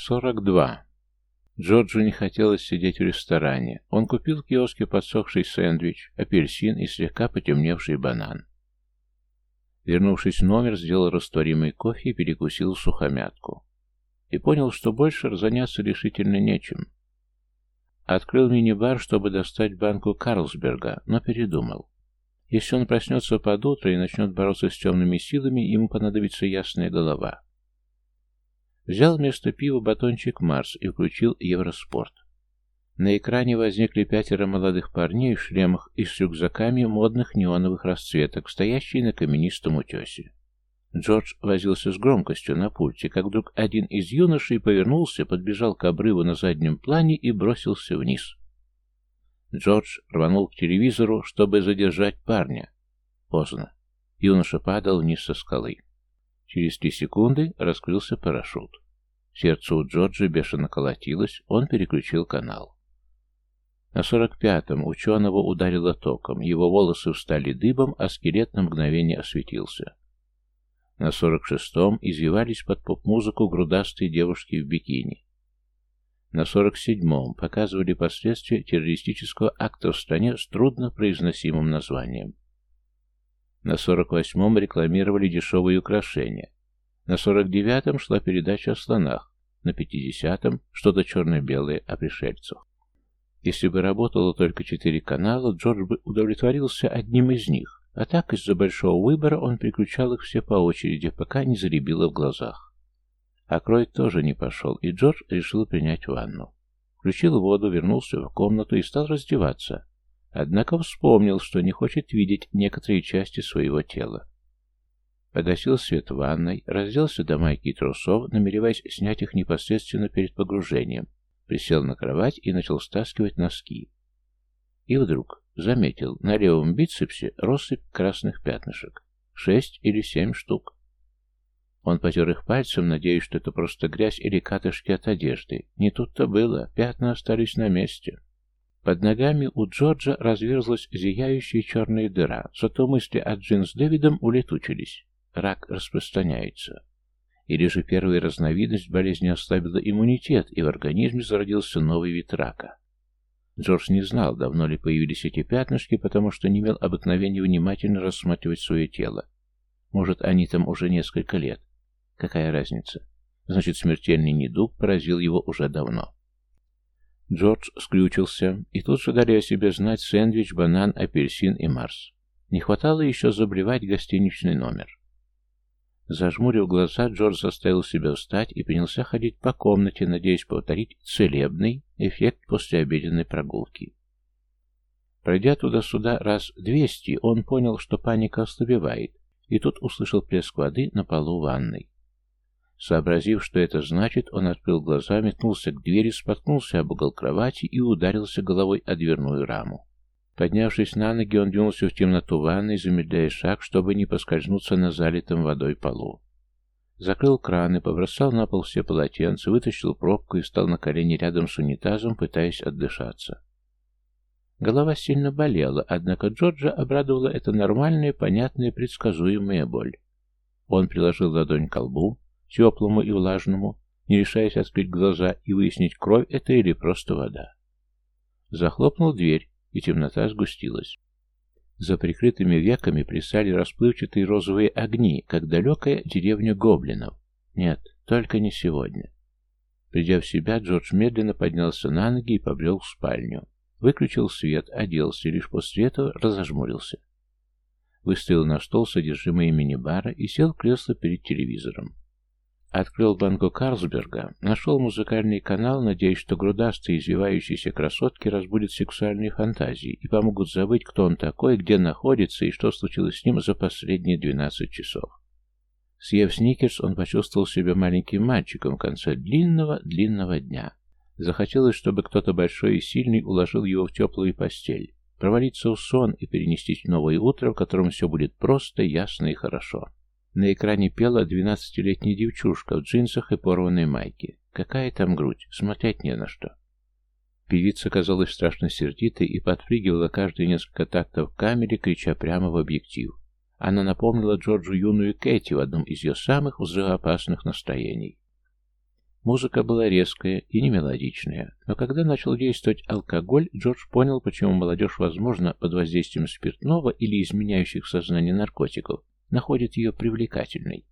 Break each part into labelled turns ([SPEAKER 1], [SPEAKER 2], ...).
[SPEAKER 1] 42. Джорджу не хотелось сидеть в ресторане. Он купил в киоске подсохший сэндвич, апельсин и слегка потемневший банан. Вернувшись в номер, сделал растворимый кофе и перекусил сухомятку. И понял, что больше заняться решительно нечем. Открыл мини-бар, чтобы достать банку Карлсберга, но передумал. Если он проснется под утро и начнет бороться с темными силами, ему понадобится ясная голова. Взял вместо пива батончик Марс и включил Евроспорт. На экране возникли пятеро молодых парней в шлемах и с рюкзаками модных неоновых расцветок, стоящие на каменистом утесе. Джордж возился с громкостью на пульте, как вдруг один из юношей повернулся, подбежал к обрыву на заднем плане и бросился вниз. Джордж рванул к телевизору, чтобы задержать парня. Поздно. Юноша падал вниз со скалы. Через три секунды раскрылся парашют. Сердце у Джорджа бешено колотилось, он переключил канал. На сорок пятом ученого ударило током, его волосы встали дыбом, а скелет на мгновение осветился. На сорок шестом извивались под поп-музыку грудастые девушки в бикини. На сорок седьмом показывали последствия террористического акта в стране с трудно произносимым названием. На 48-м рекламировали дешевые украшения. На 49-м шла передача о слонах. На 50-м что-то черно-белое о пришельцах. Если бы работало только четыре канала, Джордж бы удовлетворился одним из них, а так из-за большого выбора он переключал их все по очереди, пока не заребило в глазах. А Кройд тоже не пошел, и Джордж решил принять ванну. Включил воду, вернулся в комнату и стал раздеваться. Однако вспомнил, что не хочет видеть некоторые части своего тела. Погасил свет в ванной, разделся до майки и трусов, намереваясь снять их непосредственно перед погружением, присел на кровать и начал стаскивать носки. И вдруг заметил на левом бицепсе россыпь красных пятнышек. Шесть или семь штук. Он потер их пальцем, надеясь, что это просто грязь или катышки от одежды. Не тут-то было, пятна остались на месте. Под ногами у Джорджа разверзлась зияющая черная дыра, зато мысли о Джин с Дэвидом улетучились. Рак распространяется. Или же первая разновидность болезни ослабила иммунитет, и в организме зародился новый вид рака. Джордж не знал, давно ли появились эти пятнышки, потому что не имел обыкновения внимательно рассматривать свое тело. Может, они там уже несколько лет. Какая разница? Значит, смертельный недуг поразил его уже давно. Джордж скрючился, и тут же дали о себе знать сэндвич, банан, апельсин и Марс. Не хватало еще заблевать гостиничный номер. Зажмурив глаза, Джордж заставил себя встать и принялся ходить по комнате, надеясь повторить целебный эффект после обеденной прогулки. Пройдя туда-сюда раз двести, он понял, что паника ослабевает, и тут услышал плеск воды на полу ванной. Сообразив, что это значит, он открыл глаза, метнулся к двери, споткнулся об угол кровати и ударился головой о дверную раму. Поднявшись на ноги, он двинулся в темноту ванной, замедляя шаг, чтобы не поскользнуться на залитом водой полу. Закрыл краны, побросал на пол все полотенца, вытащил пробку и встал на колени рядом с унитазом, пытаясь отдышаться. Голова сильно болела, однако Джорджа обрадовала эта нормальная, понятная, предсказуемая боль. Он приложил ладонь к колбу, теплому и влажному, не решаясь открыть глаза и выяснить, кровь это или просто вода. Захлопнул дверь, и темнота сгустилась. За прикрытыми веками плясали расплывчатые розовые огни, как далекая деревня гоблинов. Нет, только не сегодня. Придя в себя, Джордж медленно поднялся на ноги и побрел в спальню. Выключил свет, оделся, и лишь после этого разожмурился. Выставил на стол содержимое мини-бара и сел в кресло перед телевизором. Открыл банку Карлсберга, нашел музыкальный канал, надеясь, что грудастые извивающиеся красотки разбудят сексуальные фантазии и помогут забыть, кто он такой, где находится и что случилось с ним за последние 12 часов. Съев сникерс, он почувствовал себя маленьким мальчиком в конце длинного-длинного дня. Захотелось, чтобы кто-то большой и сильный уложил его в теплую постель, провалиться в сон и перенестись в новое утро, в котором все будет просто, ясно и хорошо. На экране пела двенадцатилетняя девчушка в джинсах и порванной майке. Какая там грудь, смотреть не на что. Певица казалась страшно сердитой и подпрыгивала каждые несколько тактов в камере, крича прямо в объектив. Она напомнила Джорджу юную Кэти в одном из ее самых взрывоопасных настроений. Музыка была резкая и не мелодичная, но когда начал действовать алкоголь, Джордж понял, почему молодежь, возможно, под воздействием спиртного или изменяющих сознание наркотиков, находит ее привлекательной.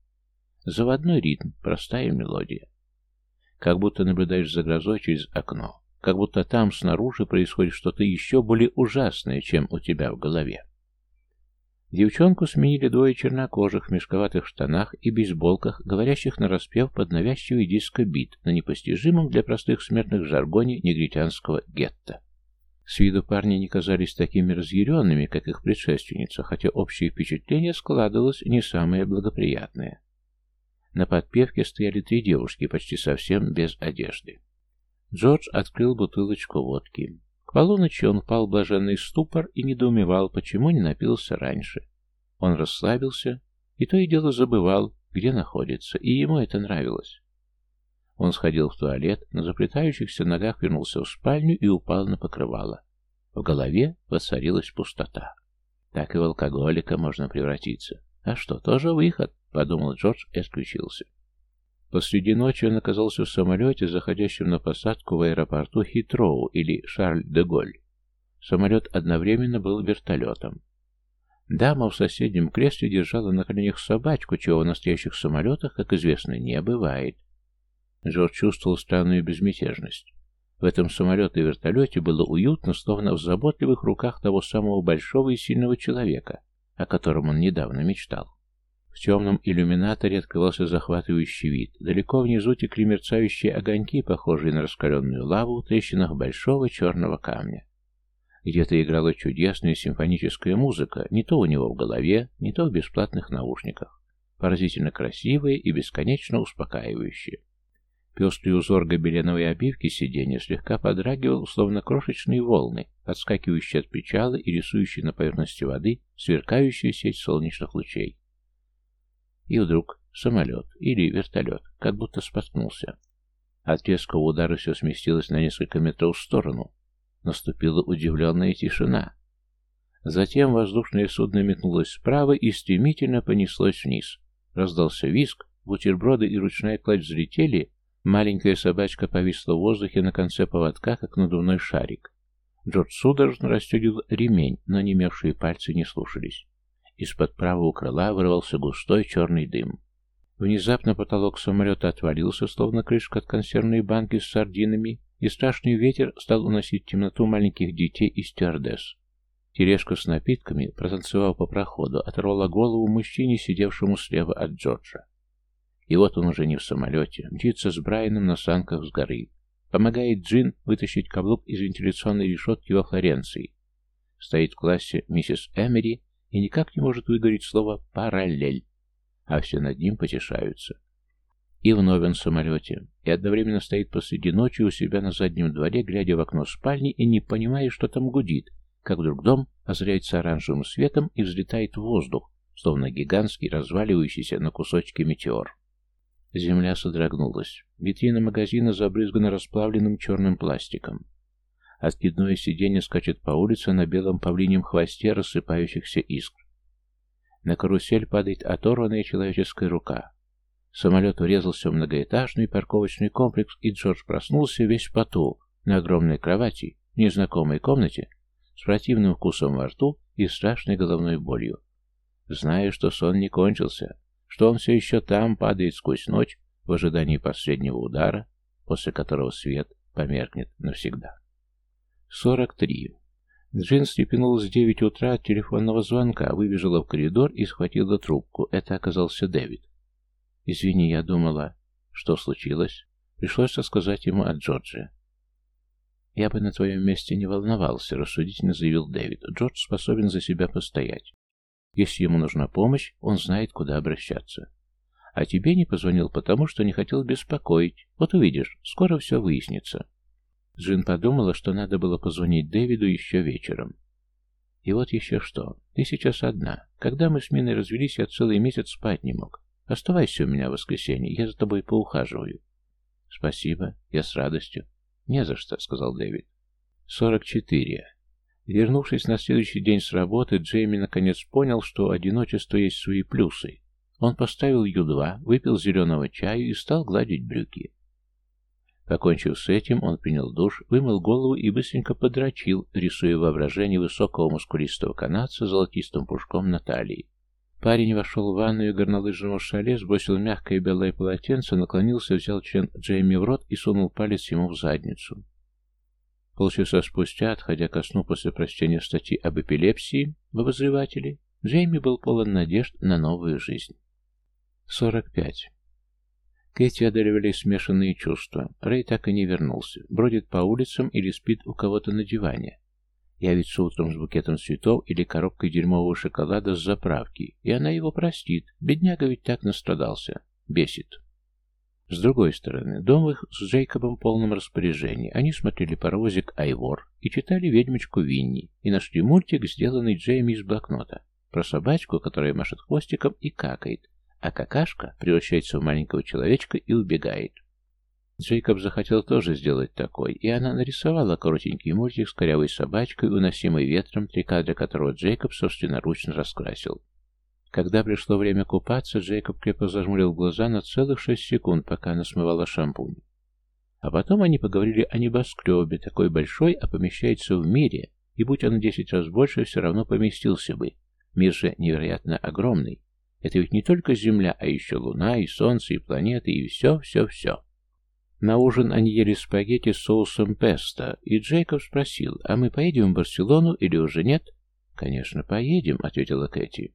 [SPEAKER 1] Заводной ритм, простая мелодия. Как будто наблюдаешь за грозой через окно, как будто там снаружи происходит что-то еще более ужасное, чем у тебя в голове. Девчонку сменили двое чернокожих в мешковатых штанах и бейсболках, говорящих на распев под навязчивый диско-бит на непостижимом для простых смертных жаргоне негритянского гетто. С виду парни не казались такими разъяренными, как их предшественница, хотя общее впечатление складывалось не самое благоприятное. На подпевке стояли три девушки, почти совсем без одежды. Джордж открыл бутылочку водки. К полуночи он впал в блаженный ступор и недоумевал, почему не напился раньше. Он расслабился и то и дело забывал, где находится, и ему это нравилось. Он сходил в туалет, на заплетающихся ногах вернулся в спальню и упал на покрывало. В голове воцарилась пустота. Так и в алкоголика можно превратиться. А что, тоже выход, подумал Джордж и отключился. Посреди ночи он оказался в самолете, заходящем на посадку в аэропорту Хитроу или Шарль-де-Голь. Самолет одновременно был вертолетом. Дама в соседнем кресле держала на коленях собачку, чего в настоящих самолетах, как известно, не бывает. Джордж чувствовал странную безмятежность. В этом самолете и вертолете было уютно, словно в заботливых руках того самого большого и сильного человека, о котором он недавно мечтал. В темном иллюминаторе открывался захватывающий вид. Далеко внизу текли мерцающие огоньки, похожие на раскаленную лаву в трещинах большого черного камня. Где-то играла чудесная симфоническая музыка, не то у него в голове, не то в бесплатных наушниках. Поразительно красивая и бесконечно успокаивающая. Пестрый узор гобеленовой обивки сиденья слегка подрагивал, словно крошечные волны, отскакивающие от причала и рисующие на поверхности воды сверкающую сеть солнечных лучей. И вдруг самолет или вертолет как будто споткнулся. От резкого удара все сместилось на несколько метров в сторону. Наступила удивленная тишина. Затем воздушное судно метнулось справа и стремительно понеслось вниз. Раздался визг, бутерброды и ручная кладь взлетели, маленькая собачка повисла в воздухе на конце поводка, как надувной шарик. Джордж судорожно расстегивал ремень, но немевшие пальцы не слушались. Из-под правого крыла вырвался густой черный дым. Внезапно потолок самолета отвалился, словно крышка от консервной банки с сардинами, и страшный ветер стал уносить в темноту маленьких детей и стюардесс. Тележка с напитками, протанцевав по проходу, оторвала голову мужчине, сидевшему слева от Джорджа. И вот он уже не в самолете, мчится с Брайаном на санках с горы. Помогает Джин вытащить каблук из вентиляционной решетки во Флоренции. Стоит в классе миссис Эмери и никак не может выговорить слово «параллель», а все над ним потешаются. И вновь он в самолете, и одновременно стоит посреди ночи у себя на заднем дворе, глядя в окно спальни и не понимая, что там гудит, как вдруг дом озаряется оранжевым светом и взлетает в воздух, словно гигантский, разваливающийся на кусочки метеор. Земля содрогнулась. Витрина магазина забрызгана расплавленным черным пластиком. Откидное сиденье скачет по улице на белом павлинем хвосте рассыпающихся искр. На карусель падает оторванная человеческая рука. Самолет урезался в многоэтажный парковочный комплекс, и Джордж проснулся весь в поту, на огромной кровати, в незнакомой комнате, с противным вкусом во рту и страшной головной болью. Зная, что сон не кончился, что он все еще там падает сквозь ночь в ожидании последнего удара, после которого свет померкнет навсегда. 43. Джин степенулась в 9 утра от телефонного звонка, выбежала в коридор и схватила трубку. Это оказался Дэвид. «Извини, я думала...» «Что случилось?» Пришлось рассказать ему о Джорджи. «Я бы на твоем месте не волновался», — рассудительно заявил Дэвид. «Джордж способен за себя постоять. Если ему нужна помощь, он знает, куда обращаться. А тебе не позвонил потому, что не хотел беспокоить. Вот увидишь, скоро все выяснится». Джин подумала, что надо было позвонить Дэвиду еще вечером. И вот еще что. Ты сейчас одна. Когда мы с Миной развелись, я целый месяц спать не мог. Оставайся у меня в воскресенье, я за тобой поухаживаю. Спасибо, я с радостью. Не за что, сказал Дэвид. 44. Вернувшись на следующий день с работы, Джейми наконец понял, что у одиночества есть свои плюсы. Он поставил Ю-2, выпил зеленого чаю и стал гладить брюки. Покончив с этим, он принял душ, вымыл голову и быстренько подрочил, рисуя воображение высокого мускулистого канадца с золотистым пушком на талии. Парень вошел в ванную горнолыжного шале, сбросил мягкое белое полотенце, наклонился, взял член Джейми в рот и сунул палец ему в задницу. Полчаса спустя, отходя ко сну после прочтения статьи об эпилепсии в обозревателе, Джейми был полон надежд на новую жизнь. 45. Кэти одолевали смешанные чувства. Рэй так и не вернулся. Бродит по улицам или спит у кого-то на диване. Явится утром с букетом цветов или коробкой дерьмового шоколада с заправки, и она его простит. Бедняга ведь так настрадался. Бесит. С другой стороны, дом их с Джейкобом в полном распоряжении. Они смотрели паровозик «Айвор» и читали «Ведьмочку Винни» и нашли мультик, сделанный Джейми из блокнота, про собачку, которая машет хвостиком и какает, а какашка превращается в маленького человечка и убегает. Джейкоб захотел тоже сделать такой, и она нарисовала коротенький мультик с корявой собачкой, уносимой ветром, три кадра которого Джейкоб собственноручно раскрасил. Когда пришло время купаться, Джейкоб крепко зажмурил глаза на целых шесть секунд, пока она смывала шампунь. А потом они поговорили о небоскребе, такой большой, а помещается в мире, и будь он десять раз больше, все равно поместился бы. Мир же невероятно огромный. Это ведь не только Земля, а еще Луна, и Солнце, и планеты, и все, все, все. На ужин они ели спагетти с соусом песто, и Джейкоб спросил, а мы поедем в Барселону или уже нет? «Конечно, поедем», — ответила Кэти.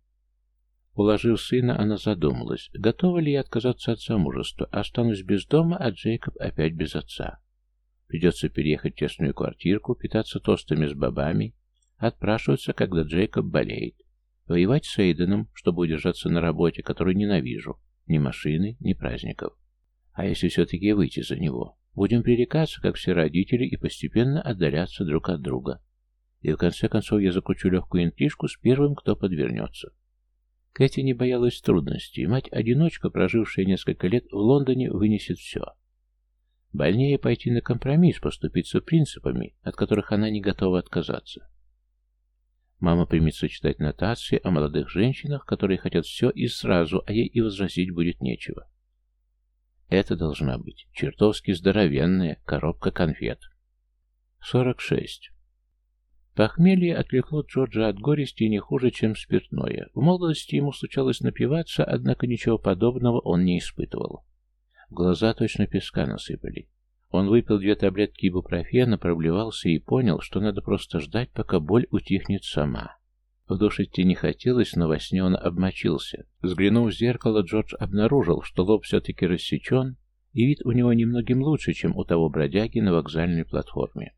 [SPEAKER 1] Уложив сына, она задумалась, готова ли я отказаться от замужества, останусь без дома, а Джейкоб опять без отца. Придется переехать в тесную квартирку, питаться тостами с бобами, отпрашиваться, когда Джейкоб болеет. Воевать с Эйденом, чтобы удержаться на работе, которую ненавижу. Ни машины, ни праздников. А если все-таки выйти за него? Будем пререкаться, как все родители, и постепенно отдаляться друг от друга. И в конце концов я закручу легкую интрижку с первым, кто подвернется. Кэти не боялась трудностей. Мать-одиночка, прожившая несколько лет в Лондоне, вынесет все. Больнее пойти на компромисс, поступиться принципами, от которых она не готова отказаться. Мама примется читать нотации о молодых женщинах, которые хотят все и сразу, а ей и возразить будет нечего. Это должна быть чертовски здоровенная коробка конфет. 46. Похмелье отвлекло Джорджа от горести не хуже, чем спиртное. В молодости ему случалось напиваться, однако ничего подобного он не испытывал. Глаза точно песка насыпали. Он выпил две таблетки ибупрофена, проблевался и понял, что надо просто ждать, пока боль утихнет сама. В душ идти не хотелось, но во сне он обмочился. Взглянув в зеркало, Джордж обнаружил, что лоб все-таки рассечен, и вид у него немногим лучше, чем у того бродяги на вокзальной платформе.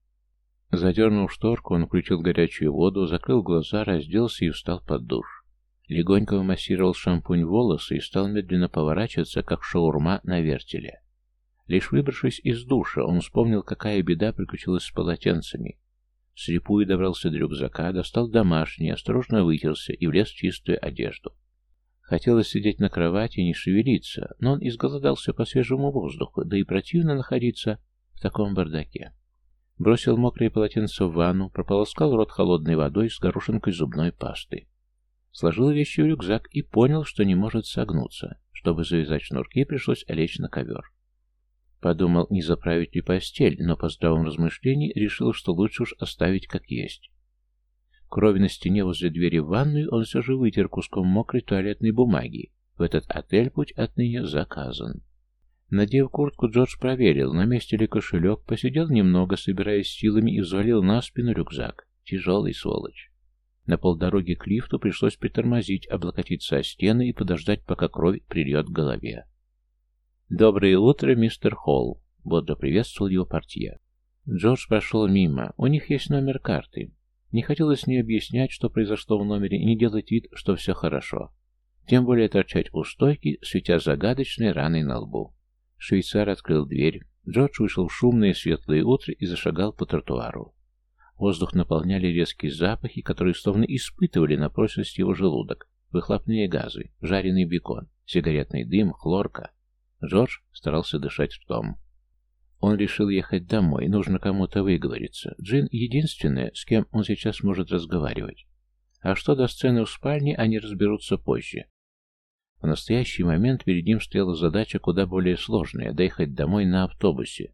[SPEAKER 1] Задернув шторку, он включил горячую воду, закрыл глаза, разделся и встал под душ. Легонько массировал шампунь волосы и стал медленно поворачиваться, как шаурма на вертеле. Лишь выбравшись из душа, он вспомнил, какая беда приключилась с полотенцами. Слепую добрался до рюкзака, достал домашний, осторожно вытерся и влез в чистую одежду. Хотелось сидеть на кровати и не шевелиться, но он изголодался по свежему воздуху, да и противно находиться в таком бардаке. Бросил мокрое полотенце в ванну, прополоскал рот холодной водой с горошинкой зубной пасты. Сложил вещи в рюкзак и понял, что не может согнуться. Чтобы завязать шнурки, пришлось лечь на ковер. Подумал, не заправить ли постель, но по здравом размышлении решил, что лучше уж оставить как есть. Крови на стене возле двери в ванную он все же вытер куском мокрой туалетной бумаги. В этот отель путь отныне заказан. Надев куртку, Джордж проверил, на месте ли кошелек, посидел немного, собираясь силами, и взвалил на спину рюкзак. Тяжелый сволочь. На полдороги к лифту пришлось притормозить, облокотиться о стены и подождать, пока кровь прильет к голове. «Доброе утро, мистер Холл», — бодро приветствовал его портье. Джордж прошел мимо. У них есть номер карты. Не хотелось не объяснять, что произошло в номере, и не делать вид, что все хорошо. Тем более торчать у стойки, светя загадочной раной на лбу. Швейцар открыл дверь. Джордж вышел в шумное светлое утро и зашагал по тротуару. Воздух наполняли резкие запахи, которые словно испытывали на прочность его желудок. Выхлопные газы, жареный бекон, сигаретный дым, хлорка. Джордж старался дышать ртом. Он решил ехать домой, нужно кому-то выговориться. Джин — единственная, с кем он сейчас может разговаривать. А что до сцены в спальне, они разберутся позже. В настоящий момент перед ним стояла задача куда более сложная — доехать домой на автобусе.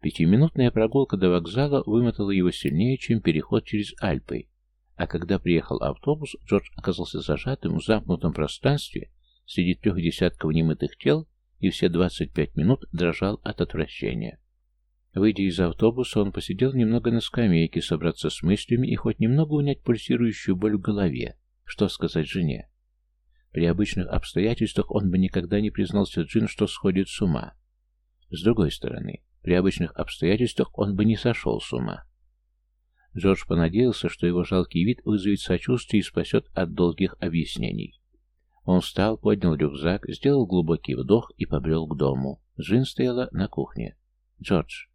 [SPEAKER 1] Пятиминутная прогулка до вокзала вымотала его сильнее, чем переход через Альпы, а когда приехал автобус, Джордж оказался зажатым в замкнутом пространстве среди трех десятков немытых тел и все 25 минут дрожал от отвращения. Выйдя из автобуса, он посидел немного на скамейке, собраться с мыслями и хоть немного унять пульсирующую боль в голове. Что сказать жене? При обычных обстоятельствах он бы никогда не признался Джин, что сходит с ума. С другой стороны, при обычных обстоятельствах он бы не сошел с ума. Джордж понадеялся, что его жалкий вид вызовет сочувствие и спасет от долгих объяснений. Он встал, поднял рюкзак, сделал глубокий вдох и побрел к дому. Джин стояла на кухне. «Джордж».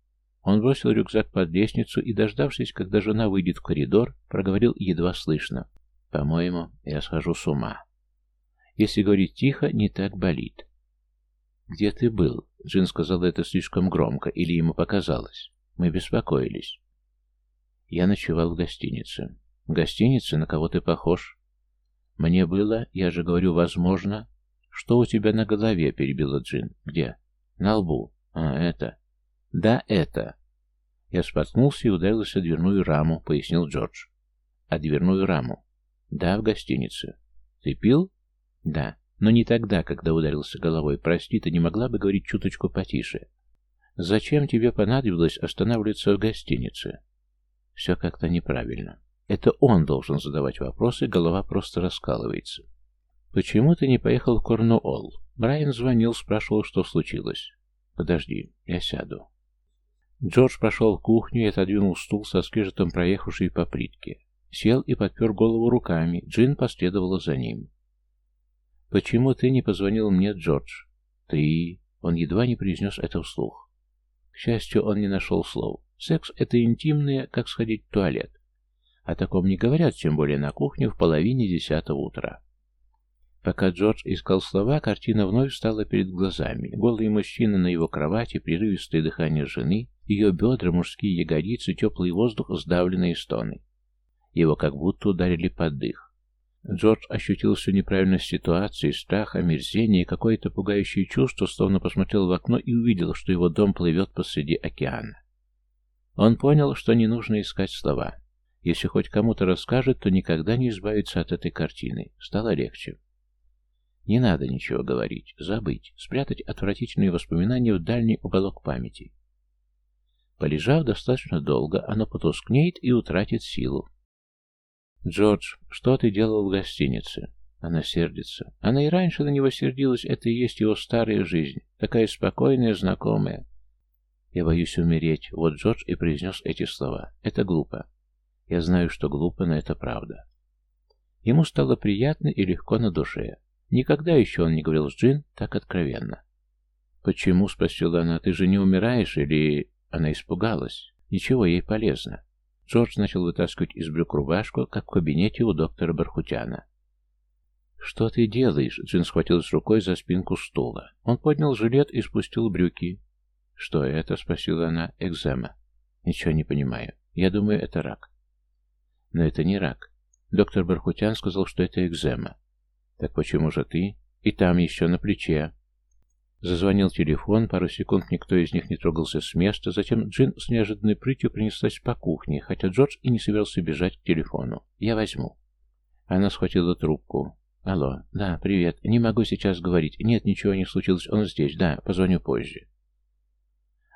[SPEAKER 1] Он бросил рюкзак под лестницу и, дождавшись, когда жена выйдет в коридор, проговорил едва слышно. «По-моему, я схожу с ума». Если говорить тихо, не так болит. «Где ты был?» Джин сказала это слишком громко, или ему показалось. Мы беспокоились. Я ночевал в гостинице. В гостинице? На кого ты похож? Мне было, я же говорю, возможно. Что у тебя на голове? Перебила Джин. Где? На лбу. А, это. Да, это. Я споткнулся и ударился о дверную раму, пояснил Джордж. А дверную раму? Да, в гостинице. Ты пил? Да. Но не тогда, когда ударился головой. Прости, ты не могла бы говорить чуточку потише. Зачем тебе понадобилось останавливаться в гостинице? Все как-то неправильно. Это он должен задавать вопросы, голова просто раскалывается. «Почему ты не поехал в Корнуолл?» Брайан звонил, спрашивал, что случилось. «Подожди, я сяду». Джордж прошел в кухню и отодвинул стул со скрежетом проехавшей по плитке. Сел и подпер голову руками. Джин последовала за ним. «Почему ты не позвонил мне, Джордж?» «Ты...» Он едва не произнес это вслух. К счастью, он не нашел слов. Секс — это интимное, как сходить в туалет. О таком не говорят, тем более на кухне в половине десятого утра. Пока Джордж искал слова, картина вновь стала перед глазами. Голый мужчина на его кровати, прерывистое дыхание жены, ее бедра, мужские ягодицы, теплый воздух, сдавленные стоны. Его как будто ударили под дых. Джордж ощутил всю неправильность ситуации, страх, омерзение и какое-то пугающее чувство, словно посмотрел в окно и увидел, что его дом плывет посреди океана. Он понял, что не нужно искать слова. Если хоть кому-то расскажет, то никогда не избавится от этой картины. Стало легче. Не надо ничего говорить, забыть, спрятать отвратительные воспоминания в дальний уголок памяти. Полежав достаточно долго, оно потускнеет и утратит силу. «Джордж, что ты делал в гостинице?» Она сердится. Она и раньше на него сердилась, это и есть его старая жизнь, такая спокойная, знакомая. «Я боюсь умереть», — вот Джордж и произнес эти слова. «Это глупо. Я знаю, что глупо, но это правда». Ему стало приятно и легко на душе. Никогда еще он не говорил с Джин так откровенно. «Почему?» — спросила она. «Ты же не умираешь или...» Она испугалась. Ничего, ей полезно. Джордж начал вытаскивать из брюк рубашку, как в кабинете у доктора Бархутяна. «Что ты делаешь?» Джин схватилась рукой за спинку стула. Он поднял жилет и спустил брюки. «Что это?» — спросила она. «Экзема». «Ничего не понимаю. Я думаю, это рак». «Но это не рак. Доктор Бархутян сказал, что это экзема». «Так почему же ты?» «И там еще на плече». Зазвонил телефон, пару секунд никто из них не трогался с места, затем Джин с неожиданной прытью принеслась по кухне, хотя Джордж и не собирался бежать к телефону. «Я возьму». Она схватила трубку. «Алло, да, привет. Не могу сейчас говорить. Нет, ничего не случилось. Он здесь. Да, позвоню позже».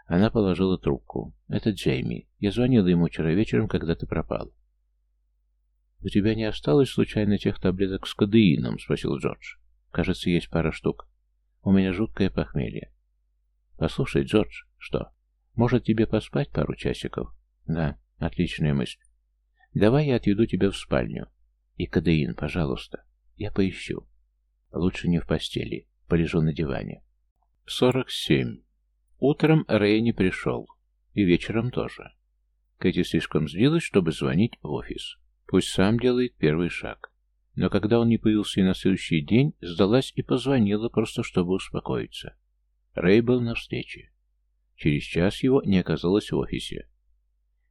[SPEAKER 1] Она положила трубку. «Это Джейми. Я звонила ему вчера вечером, когда ты пропал». «У тебя не осталось случайно тех таблеток с кадеином?» — спросил Джордж. «Кажется, есть пара штук. У меня жуткое похмелье». «Послушай, Джордж, что? Может, тебе поспать пару часиков?» «Да, отличная мысль. Давай я отведу тебя в спальню. И кадеин, пожалуйста. Я поищу. Лучше не в постели. Полежу на диване». Сорок семь. Утром Рэй не пришел. И вечером тоже. Кэти слишком злилась, чтобы звонить в офис. Пусть сам делает первый шаг. Но когда он не появился и на следующий день, сдалась и позвонила, просто чтобы успокоиться. Рэй был на встрече. Через час его не оказалось в офисе.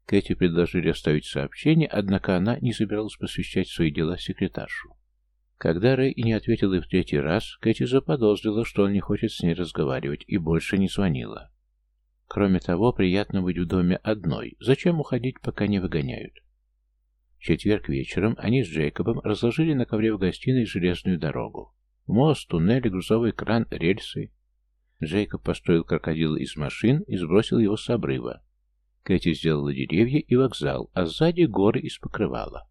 [SPEAKER 1] Кэти предложили оставить сообщение, однако она не собиралась посвящать свои дела секретаршу. Когда Рэй не ответил и в третий раз, Кэти заподозрила, что он не хочет с ней разговаривать, и больше не звонила. Кроме того, приятно быть в доме одной. Зачем уходить, пока не выгоняют? Четверг вечером они с Джейкобом разложили на ковре в гостиной железную дорогу. Мост, туннель, грузовой кран, рельсы. Джейкоб построил крокодила из машин и сбросил его с обрыва. Кэти сделала деревья и вокзал, а сзади горы из покрывала.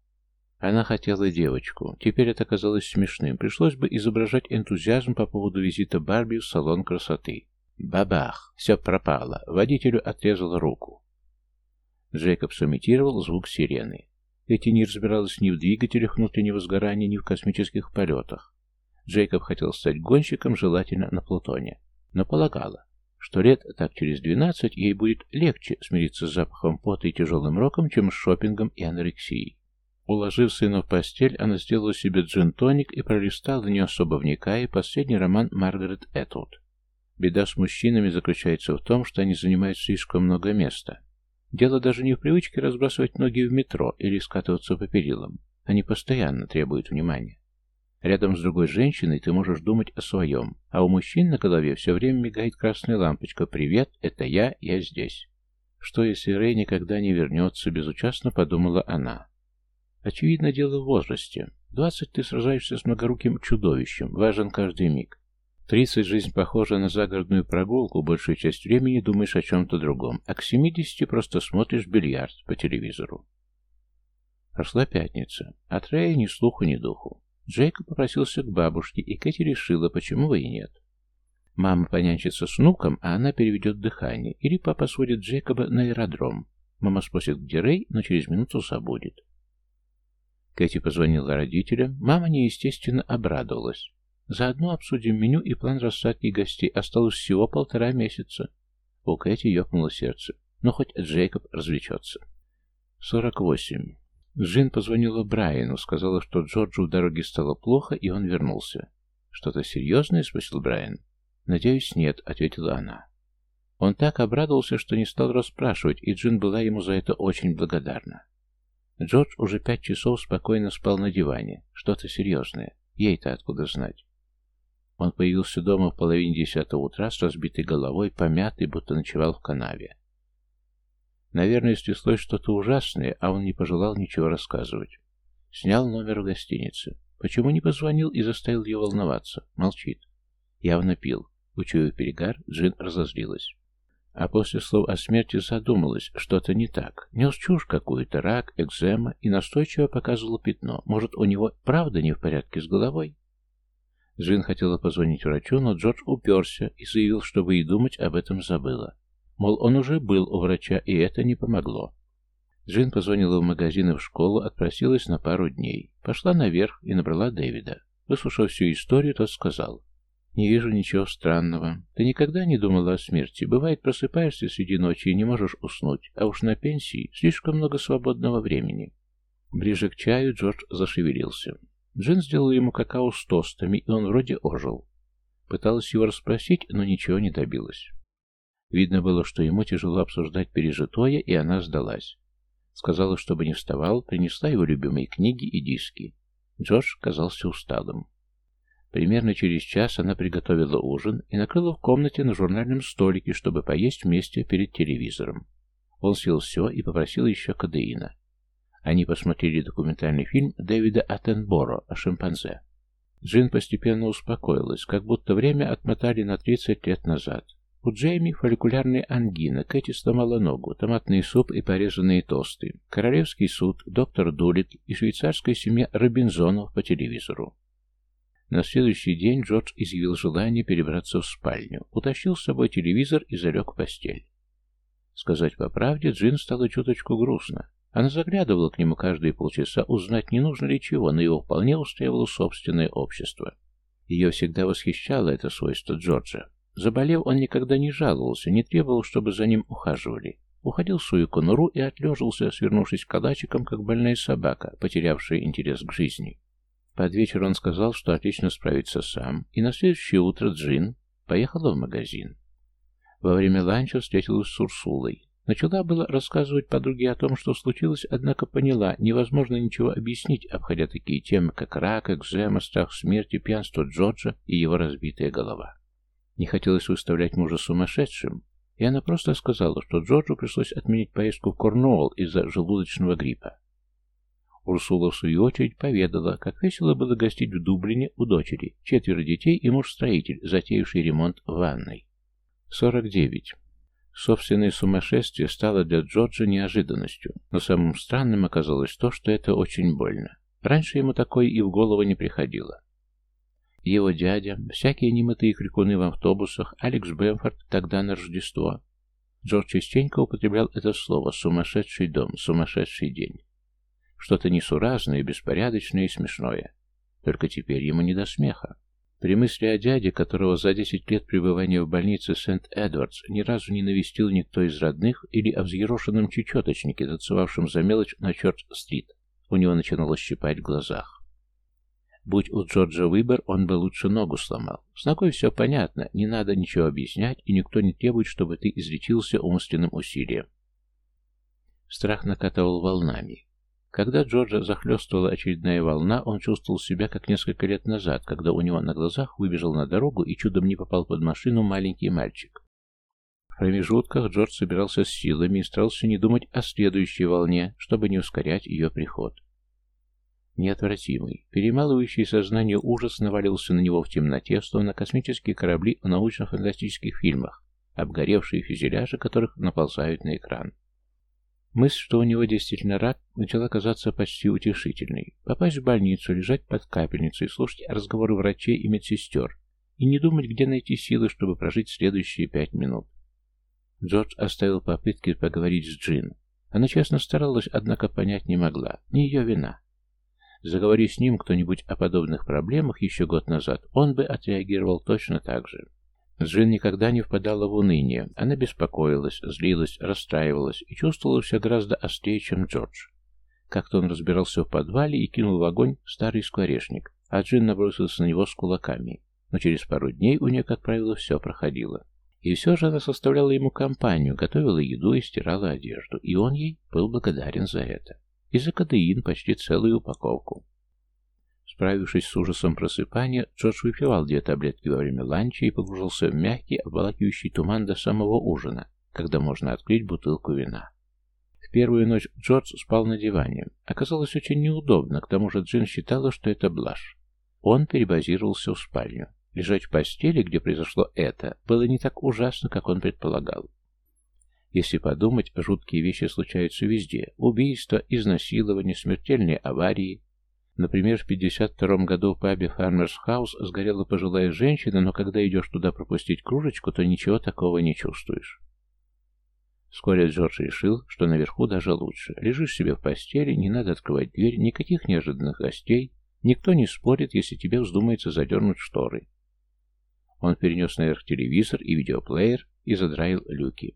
[SPEAKER 1] Она хотела девочку. Теперь это казалось смешным. Пришлось бы изображать энтузиазм по поводу визита Барби в салон красоты. Бабах! Все пропало. Водителю отрезала руку. Джейкоб сымитировал звук сирены. Эти не разбиралась ни в двигателях внутреннего сгорания, ни в космических полетах. Джейкоб хотел стать гонщиком, желательно на Плутоне. Но полагала, что лет так через двенадцать ей будет легче смириться с запахом пота и тяжелым роком, чем с шопингом и анорексией. Уложив сына в постель, она сделала себе джин-тоник и пролистала, не особо вникая, последний роман Маргарет Этвуд. Беда с мужчинами заключается в том, что они занимают слишком много места. Дело даже не в привычке разбрасывать ноги в метро или скатываться по перилам. Они постоянно требуют внимания. Рядом с другой женщиной ты можешь думать о своем, а у мужчин на голове все время мигает красная лампочка «Привет, это я, я здесь». Что, если Рэй никогда не вернется, безучастно подумала она. Очевидно, дело в возрасте. Двадцать ты сражаешься с многоруким чудовищем, важен каждый миг. Тридцать жизнь похожа на загородную прогулку, большую часть времени думаешь о чем-то другом, а к семидесяти просто смотришь бильярд по телевизору. Прошла пятница. От Рэя ни слуху, ни духу. Джейкоб попросился к бабушке, и Кэти решила, почему бы и нет. Мама понянчится с внуком, а она переведет дыхание, или папа сводит Джейкоба на аэродром. Мама спросит, где Рэй, но через минуту забудет. Кэти позвонила родителям. Мама неестественно обрадовалась. Заодно обсудим меню и план рассадки гостей. Осталось всего полтора месяца. У Кэти ёкнуло сердце. Но хоть Джейкоб развлечется. 48. Джин позвонила Брайану, сказала, что Джорджу в дороге стало плохо, и он вернулся. «Что-то серьезное?» — спросил Брайан. «Надеюсь, нет», — ответила она. Он так обрадовался, что не стал расспрашивать, и Джин была ему за это очень благодарна. Джордж уже пять часов спокойно спал на диване. Что-то серьезное. Ей-то откуда знать? Он появился дома в половине десятого утра с разбитой головой, помятый, будто ночевал в канаве. Наверное, стряслось что-то ужасное, а он не пожелал ничего рассказывать. Снял номер в гостинице. Почему не позвонил и заставил ее волноваться? Молчит. Явно пил. Учуяв перегар, Джин разозлилась. А после слов о смерти задумалась, что-то не так. Нес чушь какую-то, рак, экзема, и настойчиво показывала пятно. Может, у него правда не в порядке с головой? Джин хотела позвонить врачу, но Джордж уперся и заявил, чтобы и думать об этом забыла. Мол, он уже был у врача, и это не помогло. Джин позвонила в магазин и в школу, отпросилась на пару дней. Пошла наверх и набрала Дэвида. Выслушав всю историю, тот сказал. «Не вижу ничего странного. Ты никогда не думала о смерти? Бывает, просыпаешься среди ночи и не можешь уснуть, а уж на пенсии слишком много свободного времени». Ближе к чаю Джордж зашевелился. Джин сделал ему какао с тостами, и он вроде ожил. Пыталась его расспросить, но ничего не добилась. Видно было, что ему тяжело обсуждать пережитое, и она сдалась. Сказала, чтобы не вставал, принесла его любимые книги и диски. Джордж казался усталым. Примерно через час она приготовила ужин и накрыла в комнате на журнальном столике, чтобы поесть вместе перед телевизором. Он съел все и попросил еще кадеина. Они посмотрели документальный фильм Дэвида Аттенборо о шимпанзе. Джин постепенно успокоилась, как будто время отмотали на 30 лет назад. У Джейми фолликулярная ангина, Кэти сломала ногу, томатный суп и порезанные тосты, королевский суд, доктор Дулит и швейцарская семья Робинзонов по телевизору. На следующий день Джордж изъявил желание перебраться в спальню, утащил с собой телевизор и залег в постель. Сказать по правде, Джин стало чуточку грустно. Она заглядывала к нему каждые полчаса, узнать, не нужно ли чего, но его вполне устраивало собственное общество. Ее всегда восхищало это свойство Джорджа. Заболев, он никогда не жаловался, не требовал, чтобы за ним ухаживали. Уходил в свою конуру и отлежился, свернувшись калачиком, как больная собака, потерявшая интерес к жизни. Под вечер он сказал, что отлично справится сам, и на следующее утро Джин поехала в магазин. Во время ланча встретилась с Урсулой. Начала было рассказывать подруге о том, что случилось, однако поняла, невозможно ничего объяснить, обходя такие темы, как рак, экзема, страх смерти, пьянство Джорджа и его разбитая голова. Не хотелось выставлять мужа сумасшедшим, И она просто сказала, что Джорджу пришлось отменить поездку в Корнуолл из-за желудочного гриппа. Урсула, в свою очередь, поведала, как весело было гостить в Дублине у дочери, четверо детей и муж-строитель, затеявший ремонт в ванной. 49. Собственное сумасшествие стало для Джорджа неожиданностью, но самым странным оказалось то, что это очень больно. Раньше ему такое и в голову не приходило. Его дядя, всякие немытые крикуны в автобусах, Алекс Бэмфорд тогда на Рождество. Джордж частенько употреблял это слово «сумасшедший дом», «сумасшедший день». Что-то несуразное, беспорядочное и смешное. Только теперь ему не до смеха. При мысли о дяде, которого за 10 лет пребывания в больнице Сент-Эдвардс ни разу не навестил никто из родных, или о взъерошенном чечеточнике, танцевавшем за мелочь на Чорч-стрит, у него начинало щипать в глазах. Будь у Джорджа выбор, он бы лучше ногу сломал. С ногой все понятно, не надо ничего объяснять, и никто не требует, чтобы ты излечился умственным усилием. Страх накатывал волнами. Когда Джорджа захлестывала очередная волна, он чувствовал себя как несколько лет назад, когда у него на глазах выбежал на дорогу и чудом не попал под машину маленький мальчик. В промежутках Джордж собирался с силами и старался не думать о следующей волне, чтобы не ускорять ее приход. Неотвратимый, перемалывающий сознание ужас навалился на него в темноте, словно космические корабли в научно-фантастических фильмах, обгоревшие фюзеляжи которых наползают на экран. Мысль, что у него действительно рак, начала казаться почти утешительной. Попасть в больницу, лежать под капельницей, слушать разговоры врачей и медсестер, и не думать, где найти силы, чтобы прожить следующие пять минут. Джордж оставил попытки поговорить с Джин. Она честно старалась, однако понять не могла. Не ее вина. Заговори с ним кто-нибудь о подобных проблемах еще год назад, он бы отреагировал точно так же. Джин никогда не впадала в уныние. Она беспокоилась, злилась, расстраивалась и чувствовала все гораздо острее, чем Джордж. Как-то он разбирался в подвале и кинул в огонь старый скворечник, а Джин набросился на него с кулаками. Но через пару дней у нее, как правило, все проходило. И все же она составляла ему компанию, готовила еду и стирала одежду, и он ей был благодарен за это и за кадеин почти целую упаковку. Справившись с ужасом просыпания, Джордж выпивал две таблетки во время ланча и погружался в мягкий, обволакивающий туман до самого ужина, когда можно открыть бутылку вина. В первую ночь Джордж спал на диване. Оказалось очень неудобно, к тому же Джин считала, что это блажь. Он перебазировался в спальню. Лежать в постели, где произошло это, было не так ужасно, как он предполагал. Если подумать, жуткие вещи случаются везде. Убийства, изнасилования, смертельные аварии. Например, в 52 году в пабе Farmers House сгорела пожилая женщина, но когда идешь туда пропустить кружечку, то ничего такого не чувствуешь. Вскоре Джордж решил, что наверху даже лучше. Лежишь себе в постели, не надо открывать дверь, никаких неожиданных гостей, никто не спорит, если тебе вздумается задернуть шторы. Он перенес наверх телевизор и видеоплеер и задраил люки.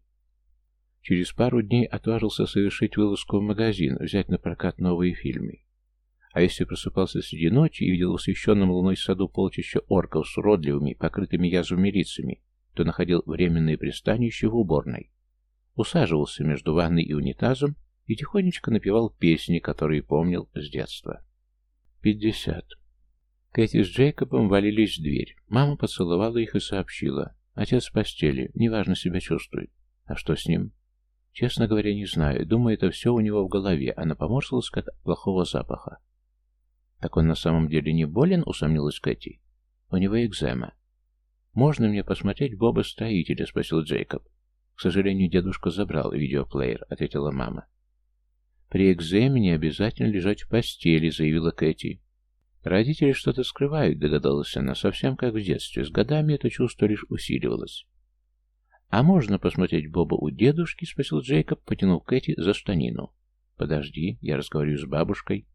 [SPEAKER 1] Через пару дней отважился совершить вылазку в магазин, взять на прокат новые фильмы. А если просыпался среди ночи и видел в освещенном луной саду полчища орков с уродливыми, покрытыми язвами лицами, то находил временное пристанище в уборной. Усаживался между ванной и унитазом и тихонечко напевал песни, которые помнил с детства. 50. Кэти с Джейкобом валились в дверь. Мама поцеловала их и сообщила. Отец в постели, неважно себя чувствует. А что с ним? Честно говоря, не знаю. Думаю, это все у него в голове. Она поморщилась от плохого запаха. «Так он на самом деле не болен?» — усомнилась Кэти. «У него экзема». «Можно мне посмотреть Боба Строителя?» — спросил Джейкоб. «К сожалению, дедушка забрал видеоплеер», — ответила мама. «При экземе не обязательно лежать в постели», — заявила Кэти. «Родители что-то скрывают», — догадалась она, совсем как в детстве. С годами это чувство лишь усиливалось. «А можно посмотреть Боба у дедушки?» — спросил Джейкоб, потянув Кэти за штанину. «Подожди, я разговариваю с бабушкой».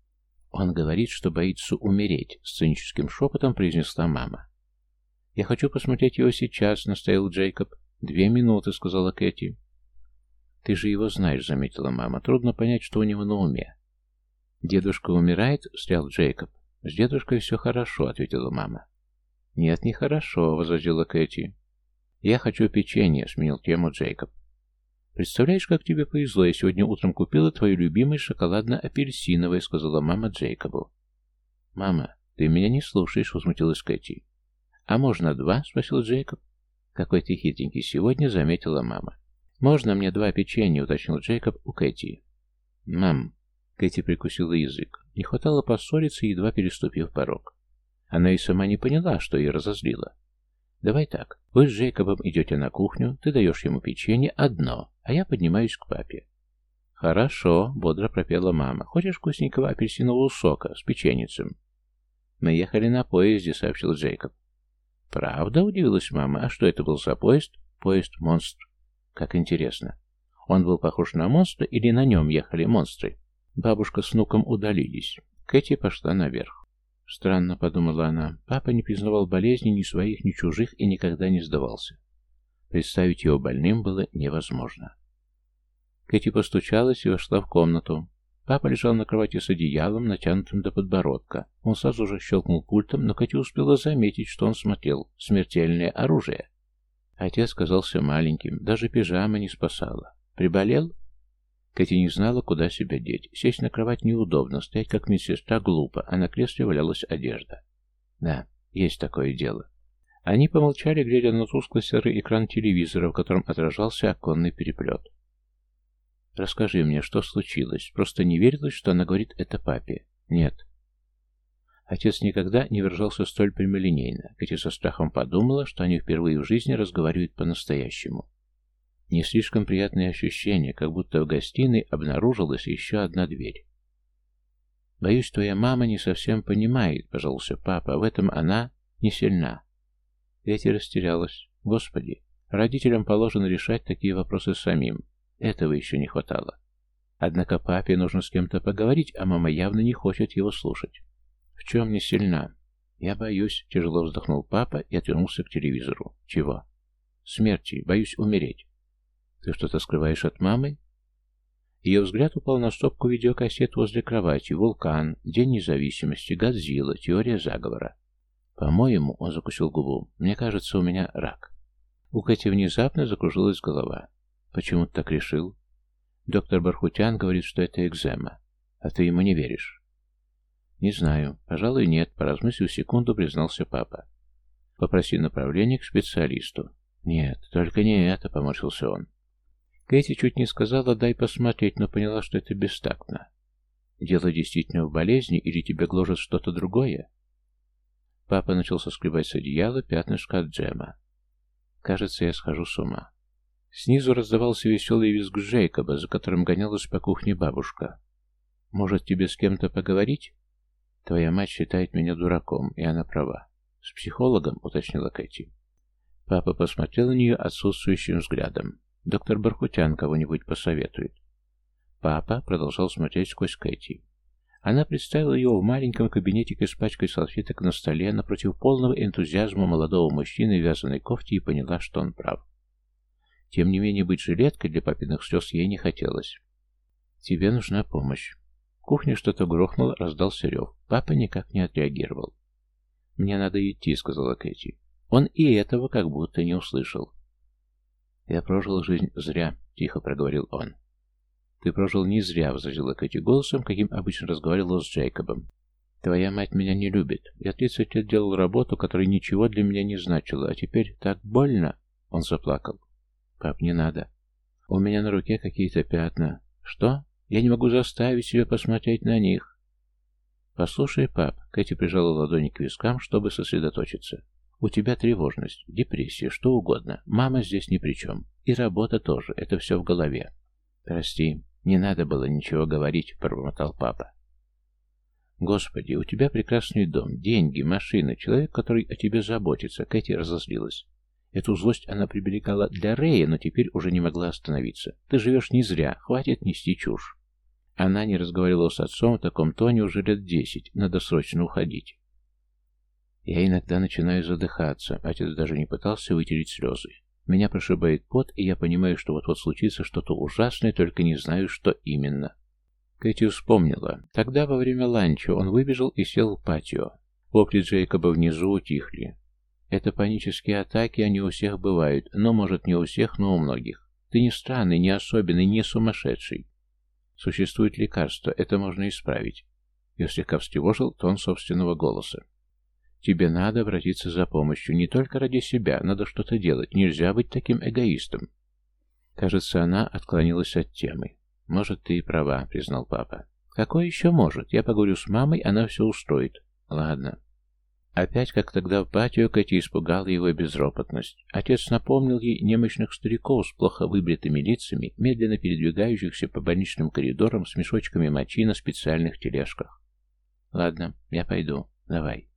[SPEAKER 1] «Он говорит, что боится умереть», — сценическим шепотом произнесла мама. «Я хочу посмотреть его сейчас», — настоял Джейкоб. «Две минуты», — сказала Кэти. «Ты же его знаешь», — заметила мама. «Трудно понять, что у него на уме». «Дедушка умирает?» — встрял Джейкоб. «С дедушкой все хорошо», — ответила мама. «Нет, не хорошо», — возразила Кэти. «Я хочу печенье», — сменил тему Джейкоб. «Представляешь, как тебе повезло, я сегодня утром купила твое любимое шоколадно-апельсиновое», — сказала мама Джейкобу. «Мама, ты меня не слушаешь», — возмутилась Кэти. «А можно два?» — спросил Джейкоб. «Какой ты хитренький сегодня», — заметила мама. «Можно мне два печенья?» — уточнил Джейкоб у Кэти. «Мам». Кэти прикусила язык. Не хватало поссориться, едва переступив порог. Она и сама не поняла, что ее разозлило. «Давай так. Вы с Джейкобом идете на кухню, ты даешь ему печенье одно, а я поднимаюсь к папе». «Хорошо», — бодро пропела мама. «Хочешь вкусненького апельсинового сока с печеницем?» «Мы ехали на поезде», — сообщил Джейкоб. «Правда?» — удивилась мама. «А что это был за поезд?» «Поезд-монстр». «Как интересно. Он был похож на монстра или на нем ехали монстры?» Бабушка с внуком удалились. Кэти пошла наверх. Странно, подумала она. Папа не признавал болезни ни своих, ни чужих и никогда не сдавался. Представить его больным было невозможно. Кэти постучалась и вошла в комнату. Папа лежал на кровати с одеялом, натянутым до подбородка. Он сразу же щелкнул пультом, но Катя успела заметить, что он смотрел. Смертельное оружие. Отец казался маленьким, даже пижама не спасала. Приболел? Катя не знала, куда себя деть. Сесть на кровать неудобно, стоять как медсестра глупо, а на кресле валялась одежда. Да, есть такое дело. Они помолчали, глядя на тускло-серый экран телевизора, в котором отражался оконный переплет. Расскажи мне, что случилось? Просто не верилось, что она говорит это папе. Нет. Отец никогда не выражался столь прямолинейно, хотя со страхом подумала, что они впервые в жизни разговаривают по-настоящему. Не слишком приятное ощущение, как будто в гостиной обнаружилась еще одна дверь. «Боюсь, твоя мама не совсем понимает», — пожаловался папа, — «в этом она не сильна». Эти растерялась. Господи, родителям положено решать такие вопросы самим. Этого еще не хватало. Однако папе нужно с кем-то поговорить, а мама явно не хочет его слушать. В чем не сильна? Я боюсь, тяжело вздохнул папа и отвернулся к телевизору. Чего? Смерти. Боюсь умереть. Ты что-то скрываешь от мамы? Ее взгляд упал на стопку видеокассет возле кровати. Вулкан, День независимости, Годзилла, Теория заговора. По-моему, он закусил губу. Мне кажется, у меня рак. У Кэти внезапно закружилась голова. Почему ты так решил? Доктор Бархутян говорит, что это экзема. А ты ему не веришь? Не знаю. Пожалуй, нет. Поразмыслив секунду, признался папа. Попроси направление к специалисту. Нет, только не это, поморщился он. Кэти чуть не сказала «дай посмотреть», но поняла, что это бестактно. Дело действительно в болезни или тебя гложет что-то другое? Папа начал соскребать с одеяла пятнышко от джема. Кажется, я схожу с ума. Снизу раздавался веселый визг Джейкоба, за которым гонялась по кухне бабушка. «Может, тебе с кем-то поговорить?» «Твоя мать считает меня дураком, и она права». «С психологом?» — уточнила Кэти. Папа посмотрел на нее отсутствующим взглядом. «Доктор Бархутян кого-нибудь посоветует». Папа продолжал смотреть сквозь Кэти. Она представила его в маленьком кабинетике с пачкой салфеток на столе напротив полного энтузиазма молодого мужчины в вязаной кофте и поняла, что он прав. Тем не менее, быть жилеткой для папиных слез ей не хотелось. «Тебе нужна помощь». В кухне что-то грохнуло, раздался рев. Папа никак не отреагировал. «Мне надо идти», — сказала Кэти. Он и этого как будто не услышал. «Я прожил жизнь зря», — тихо проговорил он. «Ты прожил не зря», — возразила Кэти голосом, каким обычно разговаривала с Джейкобом. «Твоя мать меня не любит. Я тридцать лет делал работу, которая ничего для меня не значила, а теперь так больно!» Он заплакал. «Пап, не надо. У меня на руке какие-то пятна. Что? Я не могу заставить себя посмотреть на них». «Послушай, пап», — Кэти прижала ладони к вискам, чтобы сосредоточиться. «У тебя тревожность, депрессия, что угодно. Мама здесь ни при чем. И работа тоже. Это все в голове». «Прости, не надо было ничего говорить», — пробормотал папа. «Господи, у тебя прекрасный дом, деньги, машина, человек, который о тебе заботится», — Кэти разозлилась. Эту злость она приберегала для Рея, но теперь уже не могла остановиться. «Ты живешь не зря, хватит нести чушь». Она не разговаривала с отцом в таком тоне уже лет десять, надо срочно уходить. Я иногда начинаю задыхаться, отец даже не пытался вытереть слезы. Меня прошибает пот, и я понимаю, что вот-вот случится что-то ужасное, только не знаю, что именно. Кэти вспомнила. Тогда, во время ланча, он выбежал и сел в патио. Вопли Джейкоба внизу утихли. Это панические атаки, они у всех бывают, но, может, не у всех, но у многих. Ты не странный, не особенный, не сумасшедший. Существует лекарство, это можно исправить. Я слегка встревожил тон собственного голоса. Тебе надо обратиться за помощью, не только ради себя, надо что-то делать, нельзя быть таким эгоистом. Кажется, она отклонилась от темы. «Может, ты и права», — признал папа. «Какой еще может? Я поговорю с мамой, она все устроит». «Ладно». Опять, как тогда в патио, Кэти испугала его безропотность. Отец напомнил ей немощных стариков с плохо выбритыми лицами, медленно передвигающихся по больничным коридорам с мешочками мочи на специальных тележках. «Ладно, я пойду. Давай».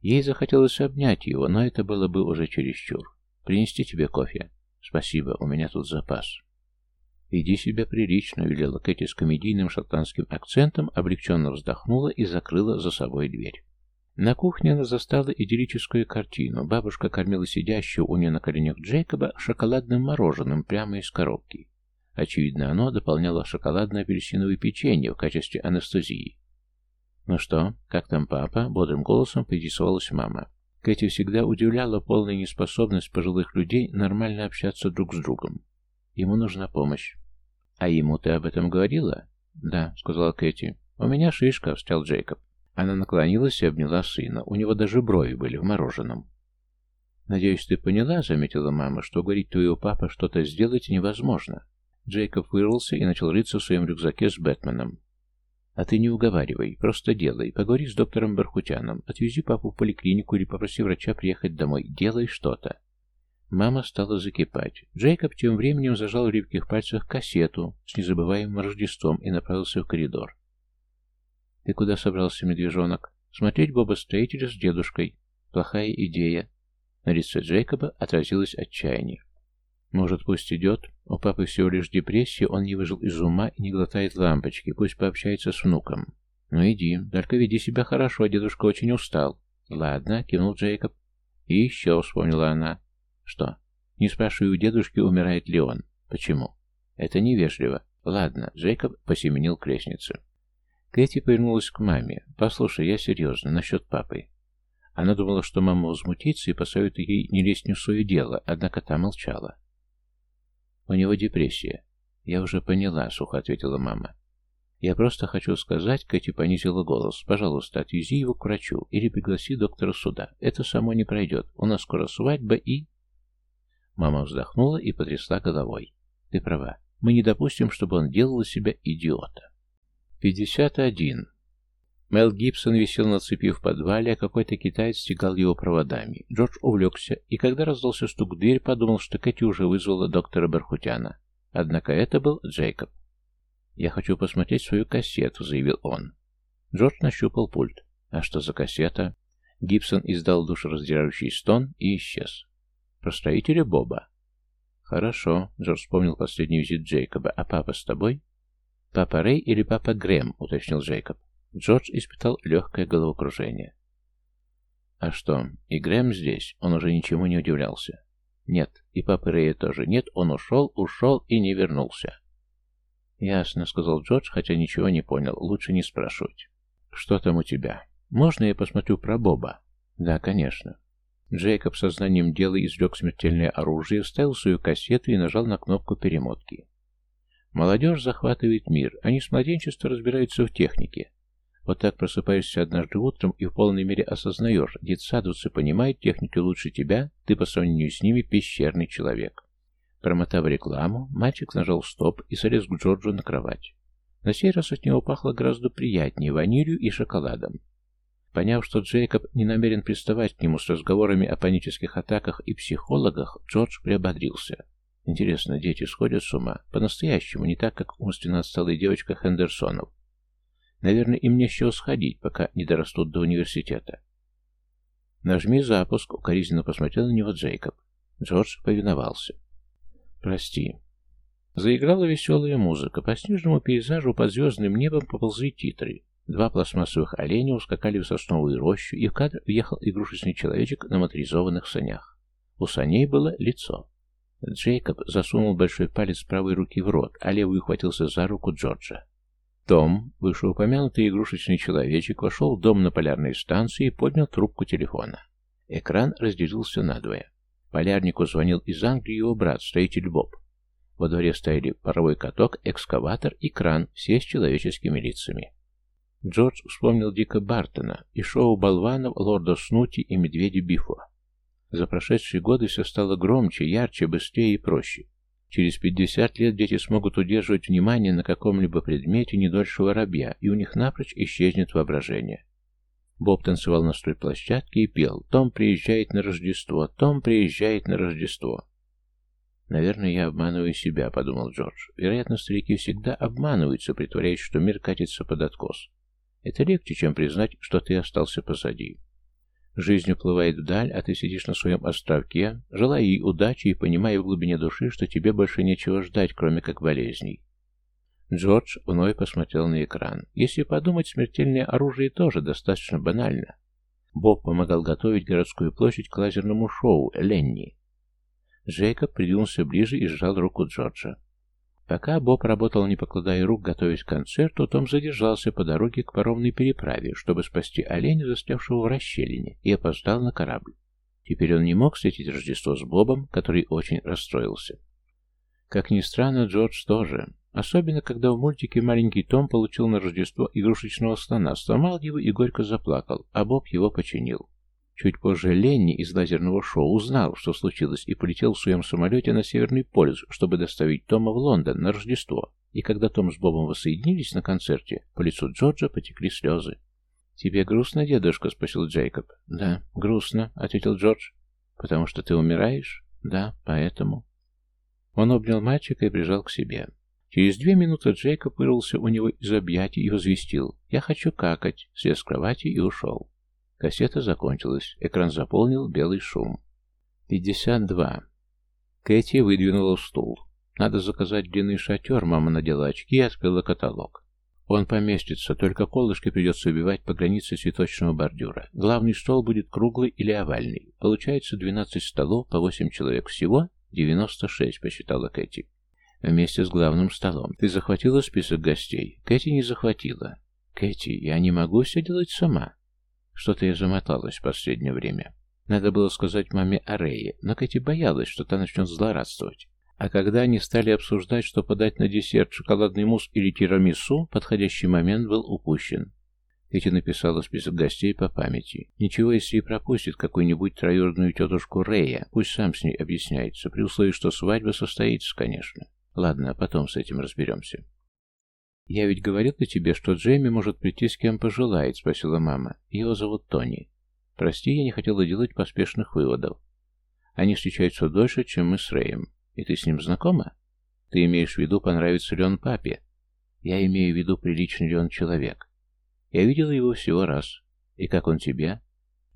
[SPEAKER 1] Ей захотелось обнять его, но это было бы уже чересчур. «Принести тебе кофе?» «Спасибо, у меня тут запас». «Иди себя прилично», — велела Кэти с комедийным шотландским акцентом, облегченно вздохнула и закрыла за собой дверь. На кухне она застала идиллическую картину. Бабушка кормила сидящего у нее на коленях Джейкоба шоколадным мороженым прямо из коробки. Очевидно, оно дополняло шоколадное апельсиновое печенье в качестве анестезии. «Ну что, как там папа?» — бодрым голосом поинтересовалась мама. Кэти всегда удивляла полная неспособность пожилых людей нормально общаться друг с другом. Ему нужна помощь. «А ему ты об этом говорила?» «Да», — сказала Кэти. «У меня шишка», — встал Джейкоб. Она наклонилась и обняла сына. У него даже брови были в мороженом. «Надеюсь, ты поняла», — заметила мама, — «что говорить твоего папа что-то сделать невозможно». Джейкоб вырвался и начал рыться в своем рюкзаке с Бэтменом. А ты не уговаривай, просто делай. Поговори с доктором Бархутяном. Отвези папу в поликлинику или попроси врача приехать домой. Делай что-то. Мама стала закипать. Джейкоб тем временем зажал в рыбких пальцах кассету с незабываемым Рождеством и направился в коридор. «Ты куда собрался, медвежонок?» «Смотреть Боба Стрейтера с дедушкой. Плохая идея». На лице Джейкоба отразилось отчаяние. Может, пусть идет? У папы всего лишь депрессия, он не выжил из ума и не глотает лампочки. Пусть пообщается с внуком. Ну иди, только веди себя хорошо, дедушка очень устал. Ладно, кивнул Джейкоб. И еще вспомнила она. Что? Не спрашивай у дедушки, умирает ли он. Почему? Это невежливо. Ладно, Джейкоб посеменил к лестнице. Кэти повернулась к маме. «Послушай, я серьезно, насчет папы». Она думала, что мама возмутится и посоветует ей не лезть не в свое дело, однако та молчала. У него депрессия. Я уже поняла, сухо ответила мама. Я просто хочу сказать, Кэти понизила голос. Пожалуйста, отвези его к врачу или пригласи доктора сюда. Это само не пройдет. У нас скоро свадьба и... Мама вздохнула и потрясла головой. Ты права. Мы не допустим, чтобы он делал из себя идиота. 51. Мел Гибсон висел на цепи в подвале, а какой-то китаец стегал его проводами. Джордж увлекся, и когда раздался стук в дверь, подумал, что Кэти уже вызвала доктора Бархутяна. Однако это был Джейкоб. «Я хочу посмотреть свою кассету», — заявил он. Джордж нащупал пульт. «А что за кассета?» Гибсон издал душераздирающий стон и исчез. «Про строителя Боба». «Хорошо», — Джордж вспомнил последний визит Джейкоба. «А папа с тобой?» «Папа Рэй или папа Грэм?» — уточнил Джейкоб. Джордж испытал легкое головокружение. А что, и Грэм здесь? Он уже ничему не удивлялся. Нет, и папы Рэя тоже нет, он ушел, ушел и не вернулся. «Ясно», — сказал Джордж, хотя ничего не понял, лучше не спрашивать. «Что там у тебя? Можно я посмотрю про Боба?» «Да, конечно». Джейкоб сознанием дела извлек смертельное оружие, вставил свою кассету и нажал на кнопку перемотки. Молодежь захватывает мир, они с младенчества разбираются в технике, вот так просыпаешься однажды утром и в полной мере осознаешь, детсадовцы понимают техники лучше тебя, ты по сравнению с ними пещерный человек. Промотав рекламу, мальчик нажал стоп и залез к Джорджу на кровать. На сей раз от него пахло гораздо приятнее ванилью и шоколадом. Поняв, что Джейкоб не намерен приставать к нему с разговорами о панических атаках и психологах, Джордж приободрился. Интересно, дети сходят с ума? По-настоящему, не так, как умственно отсталая девочка Хендерсонов. Наверное, им не с сходить, пока не дорастут до университета. «Нажми запуск», — укоризненно посмотрел на него Джейкоб. Джордж повиновался. «Прости». Заиграла веселая музыка. По снежному пейзажу под звездным небом поползли титры. Два пластмассовых оленя ускакали в сосновую рощу, и в кадр въехал игрушечный человечек на моторизованных санях. У саней было лицо. Джейкоб засунул большой палец правой руки в рот, а левый ухватился за руку Джорджа. Том, вышеупомянутый игрушечный человечек, вошел в дом на полярной станции и поднял трубку телефона. Экран разделился надвое. Полярнику звонил из Англии его брат, строитель Боб. Во дворе стояли паровой каток, экскаватор и кран, все с человеческими лицами. Джордж вспомнил Дика Бартона и шоу болванов Лорда Снути и Медведя Бифо. За прошедшие годы все стало громче, ярче, быстрее и проще. Через 50 лет дети смогут удерживать внимание на каком-либо предмете не дольше воробья, и у них напрочь исчезнет воображение. Боб танцевал на стройплощадке и пел «Том приезжает на Рождество! Том приезжает на Рождество!» «Наверное, я обманываю себя», — подумал Джордж. «Вероятно, старики всегда обманываются, притворяясь, что мир катится под откос. Это легче, чем признать, что ты остался позади. Жизнь уплывает вдаль, а ты сидишь на своем островке, желая ей удачи и понимая в глубине души, что тебе больше нечего ждать, кроме как болезней. Джордж вновь посмотрел на экран. Если подумать, смертельное оружие тоже достаточно банально. Боб помогал готовить городскую площадь к лазерному шоу «Ленни». Джейкоб придвинулся ближе и сжал руку Джорджа. Пока Боб работал, не покладая рук, готовясь к концерту, Том задержался по дороге к паромной переправе, чтобы спасти оленя, застрявшего в расщелине, и опоздал на корабль. Теперь он не мог встретить Рождество с Бобом, который очень расстроился. Как ни странно, Джордж тоже. Особенно, когда в мультике маленький Том получил на Рождество игрушечного слона, сломал его и горько заплакал, а Боб его починил. Чуть позже Ленни из лазерного шоу узнал, что случилось, и полетел в своем самолете на Северный полюс, чтобы доставить Тома в Лондон на Рождество. И когда Том с Бобом воссоединились на концерте, по лицу Джорджа потекли слезы. «Тебе грустно, дедушка?» — спросил Джейкоб. «Да, грустно», — ответил Джордж. «Потому что ты умираешь?» «Да, поэтому». Он обнял мальчика и прижал к себе. Через две минуты Джейкоб вырвался у него из объятий и возвестил «Я хочу какать», слез с кровати и ушел. Кассета закончилась. Экран заполнил белый шум. 52. Кэти выдвинула стул. Надо заказать длинный шатер. Мама надела очки и открыла каталог. Он поместится, только колышки придется убивать по границе цветочного бордюра. Главный стол будет круглый или овальный. Получается 12 столов, по 8 человек всего, 96, посчитала Кэти. Вместе с главным столом. Ты захватила список гостей? Кэти не захватила. Кэти, я не могу все делать сама. Что-то я замоталась в последнее время. Надо было сказать маме о Рее, но Кэти боялась, что та начнет злорадствовать. А когда они стали обсуждать, что подать на десерт, шоколадный мусс или тирамису, подходящий момент был упущен. Кэти написала список гостей по памяти. Ничего, если и пропустит какую-нибудь троюродную тетушку Рея, пусть сам с ней объясняется, при условии, что свадьба состоится, конечно. Ладно, потом с этим разберемся. «Я ведь говорил говорила тебе, что Джейми может прийти с кем пожелает», — спросила мама. «Его зовут Тони». «Прости, я не хотела делать поспешных выводов. Они встречаются дольше, чем мы с Рэем. И ты с ним знакома? Ты имеешь в виду, понравится ли он папе? Я имею в виду, приличный ли он человек. Я видела его всего раз. И как он тебе?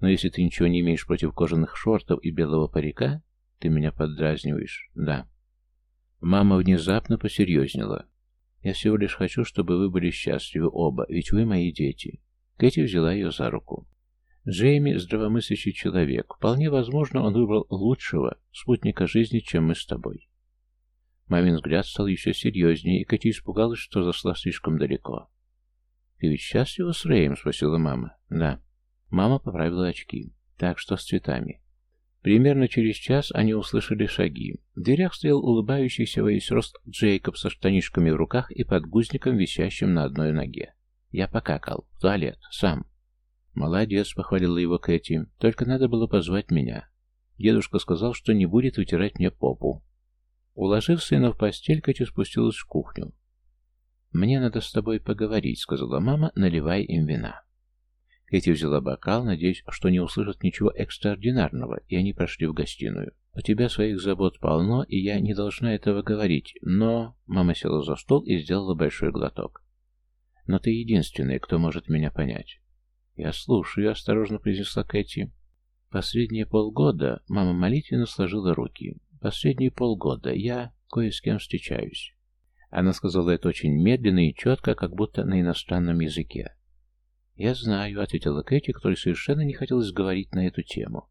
[SPEAKER 1] Но если ты ничего не имеешь против кожаных шортов и белого парика, ты меня поддразниваешь. Да». Мама внезапно посерьезнела. Я всего лишь хочу, чтобы вы были счастливы оба, ведь вы мои дети. Кэти взяла ее за руку. Джейми – здравомыслящий человек. Вполне возможно, он выбрал лучшего спутника жизни, чем мы с тобой. Мамин взгляд стал еще серьезнее, и Кэти испугалась, что зашла слишком далеко. «Ты ведь счастлива с Рэем?» – спросила мама. «Да». Мама поправила очки. «Так, что с цветами?» Примерно через час они услышали шаги. В дверях стоял улыбающийся во весь рост Джейкоб со штанишками в руках и подгузником, висящим на одной ноге. Я покакал. В туалет. Сам. «Молодец», — похвалила его Кэти. «Только надо было позвать меня». Дедушка сказал, что не будет вытирать мне попу. Уложив сына в постель, Кэти спустилась в кухню. «Мне надо с тобой поговорить», — сказала мама, наливая им вина. Кэти взяла бокал, надеясь, что не услышат ничего экстраординарного, и они прошли в гостиную. «У тебя своих забот полно, и я не должна этого говорить, но...» Мама села за стол и сделала большой глоток. «Но ты единственная, кто может меня понять». «Я слушаю», — осторожно произнесла Кэти. «Последние полгода...» — мама молитвенно сложила руки. «Последние полгода я кое с кем встречаюсь». Она сказала это очень медленно и четко, как будто на иностранном языке. «Я знаю», — ответила Кэти, которой совершенно не хотелось говорить на эту тему.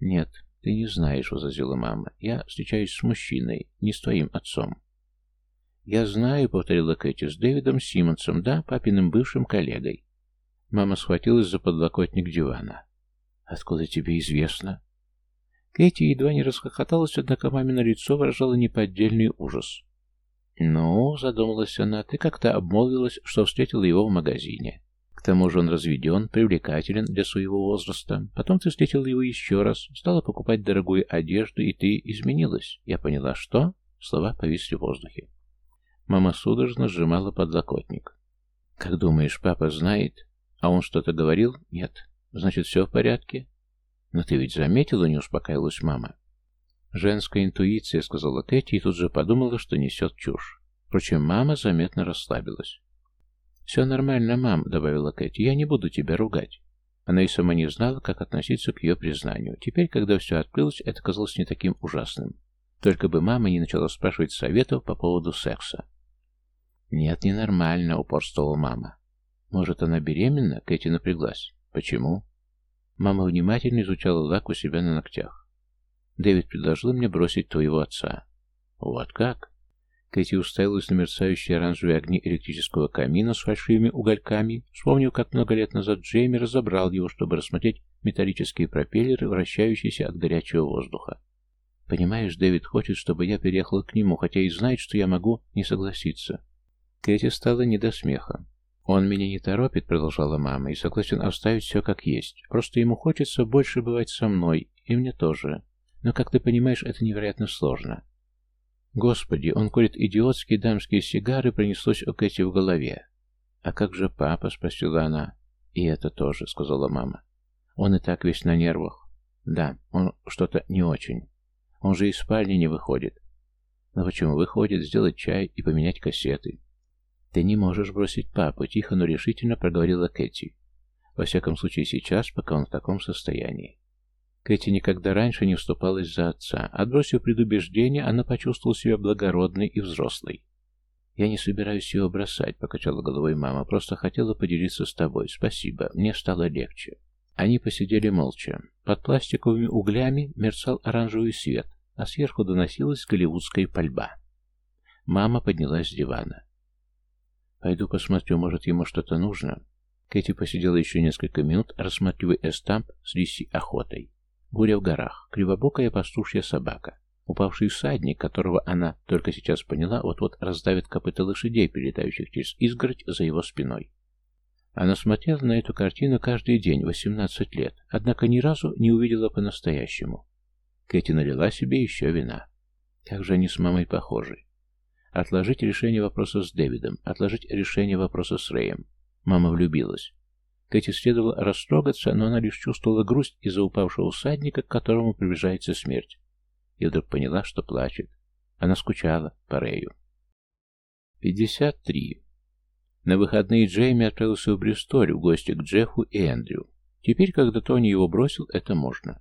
[SPEAKER 1] «Нет, ты не знаешь», — возразила мама. «Я встречаюсь с мужчиной, не с твоим отцом». «Я знаю», — повторила Кэти, — «с Дэвидом Симмонсом, да, папиным бывшим коллегой». Мама схватилась за подлокотник дивана. «Откуда тебе известно?» Кэти едва не расхохоталась, однако мамино лицо выражало неподдельный ужас. «Ну», — задумалась она, — «ты как-то обмолвилась, что встретила его в магазине. К тому же он разведен, привлекателен для своего возраста. Потом ты встретила его еще раз, стала покупать дорогую одежду, и ты изменилась. Я поняла, что...» Слова повисли в воздухе. Мама судорожно сжимала подлокотник. «Как думаешь, папа знает? А он что-то говорил? Нет. Значит, все в порядке?» «Но ты ведь заметила, не успокаивалась мама?» «Женская интуиция», — сказала Кэти, и тут же подумала, что несет чушь. Впрочем, мама заметно расслабилась. «Все нормально, мам», — добавила Кэти, — «я не буду тебя ругать». Она и сама не знала, как относиться к ее признанию. Теперь, когда все открылось, это казалось не таким ужасным. Только бы мама не начала спрашивать советов по поводу секса. «Нет, ненормально», — упорствовала мама. «Может, она беременна?» — Кэти напряглась. «Почему?» Мама внимательно изучала лак у себя на ногтях. «Дэвид предложил мне бросить твоего отца». «Вот как?» Кэти уставилась на мерцающие оранжевые огни электрического камина с фальшивыми угольками, вспомнив, как много лет назад Джейми разобрал его, чтобы рассмотреть металлические пропеллеры, вращающиеся от горячего воздуха. «Понимаешь, Дэвид хочет, чтобы я переехал к нему, хотя и знает, что я могу не согласиться». Кэти стала не до смеха. «Он меня не торопит», — продолжала мама, — «и согласен оставить все как есть. Просто ему хочется больше бывать со мной, и мне тоже. Но, как ты понимаешь, это невероятно сложно». «Господи, он курит идиотские дамские сигары», — пронеслось у Кэти в голове. «А как же папа?» — спросила она. «И это тоже», — сказала мама. «Он и так весь на нервах». «Да, он что-то не очень. Он же из спальни не выходит». «Но почему выходит? Сделать чай и поменять кассеты?» «Ты не можешь бросить папу», — тихо, но решительно проговорила Кэти. «Во всяком случае сейчас, пока он в таком состоянии». Кэти никогда раньше не вступалась за отца. Отбросив предубеждение, она почувствовала себя благородной и взрослой. «Я не собираюсь его бросать», — покачала головой мама. «Просто хотела поделиться с тобой. Спасибо. Мне стало легче». Они посидели молча. Под пластиковыми углями мерцал оранжевый свет, а сверху доносилась голливудская пальба. Мама поднялась с дивана. «Пойду посмотрю, может, ему что-то нужно?» Кэти посидела еще несколько минут, рассматривая эстамп с лисьей охотой. Буря в горах, кривобокая пастушья собака, упавший всадник, которого она только сейчас поняла, вот-вот раздавит копыта лошадей, перелетающих через изгородь за его спиной. Она смотрела на эту картину каждый день, 18 лет, однако ни разу не увидела по-настоящему. Кэти налила себе еще вина. Как же они с мамой похожи. Отложить решение вопроса с Дэвидом, отложить решение вопроса с Рэем. Мама влюбилась. Кэти следовало растрогаться, но она лишь чувствовала грусть из-за упавшего всадника, к которому приближается смерть. И вдруг поняла, что плачет. Она скучала по Рэю. 53. На выходные Джейми отправился в Бристоль в гости к Джеффу и Эндрю. Теперь, когда Тони его бросил, это можно.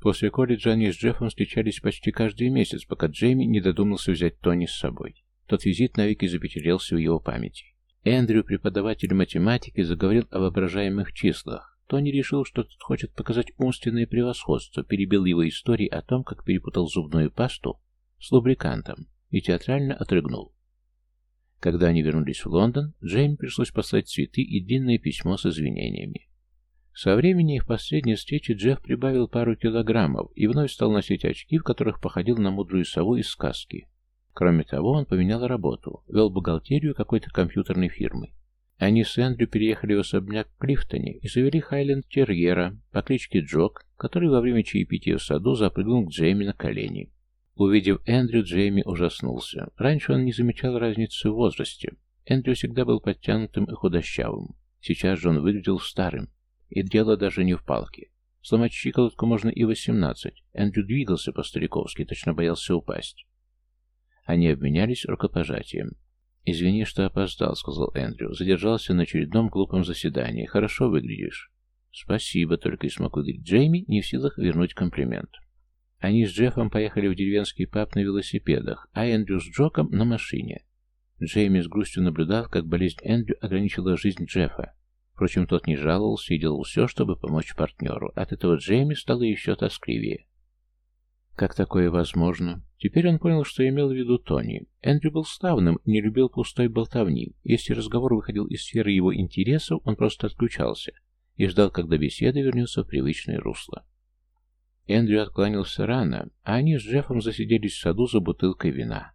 [SPEAKER 1] После колледжа они с Джеффом встречались почти каждый месяц, пока Джейми не додумался взять Тони с собой. Тот визит навеки запечатлелся в его памяти. Эндрю, преподаватель математики, заговорил о воображаемых числах. Тони решил, что тот хочет показать умственное превосходство, перебил его истории о том, как перепутал зубную пасту с лубрикантом и театрально отрыгнул. Когда они вернулись в Лондон, Джейми пришлось послать цветы и длинное письмо с извинениями. Со времени их последней встречи Джефф прибавил пару килограммов и вновь стал носить очки, в которых походил на мудрую сову из сказки. Кроме того, он поменял работу, вел бухгалтерию какой-то компьютерной фирмы. Они с Эндрю переехали в особняк в Клифтоне и завели Хайленд-терьера по кличке Джок, который во время чаепития в саду запрыгнул к Джейми на колени. Увидев Эндрю, Джейми ужаснулся. Раньше он не замечал разницы в возрасте. Эндрю всегда был подтянутым и худощавым. Сейчас же он выглядел старым, и дело даже не в палке. Сломать щиколотку можно и восемнадцать. Эндрю двигался по-стариковски, точно боялся упасть. Они обменялись рукопожатием. «Извини, что опоздал», — сказал Эндрю. «Задержался на очередном глупом заседании. Хорошо выглядишь». «Спасибо», — только и смог выговорить Джейми, не в силах вернуть комплимент. Они с Джеффом поехали в деревенский паб на велосипедах, а Эндрю с Джоком на машине. Джейми с грустью наблюдал, как болезнь Эндрю ограничила жизнь Джеффа. Впрочем, тот не жаловался и делал все, чтобы помочь партнеру. От этого Джейми стало еще тоскливее. Как такое возможно? Теперь он понял, что имел в виду Тони. Эндрю был славным не любил пустой болтовни. Если разговор выходил из сферы его интересов, он просто отключался и ждал, когда беседа вернется в привычное русло. Эндрю откланялся рано, а они с Джеффом засиделись в саду за бутылкой вина.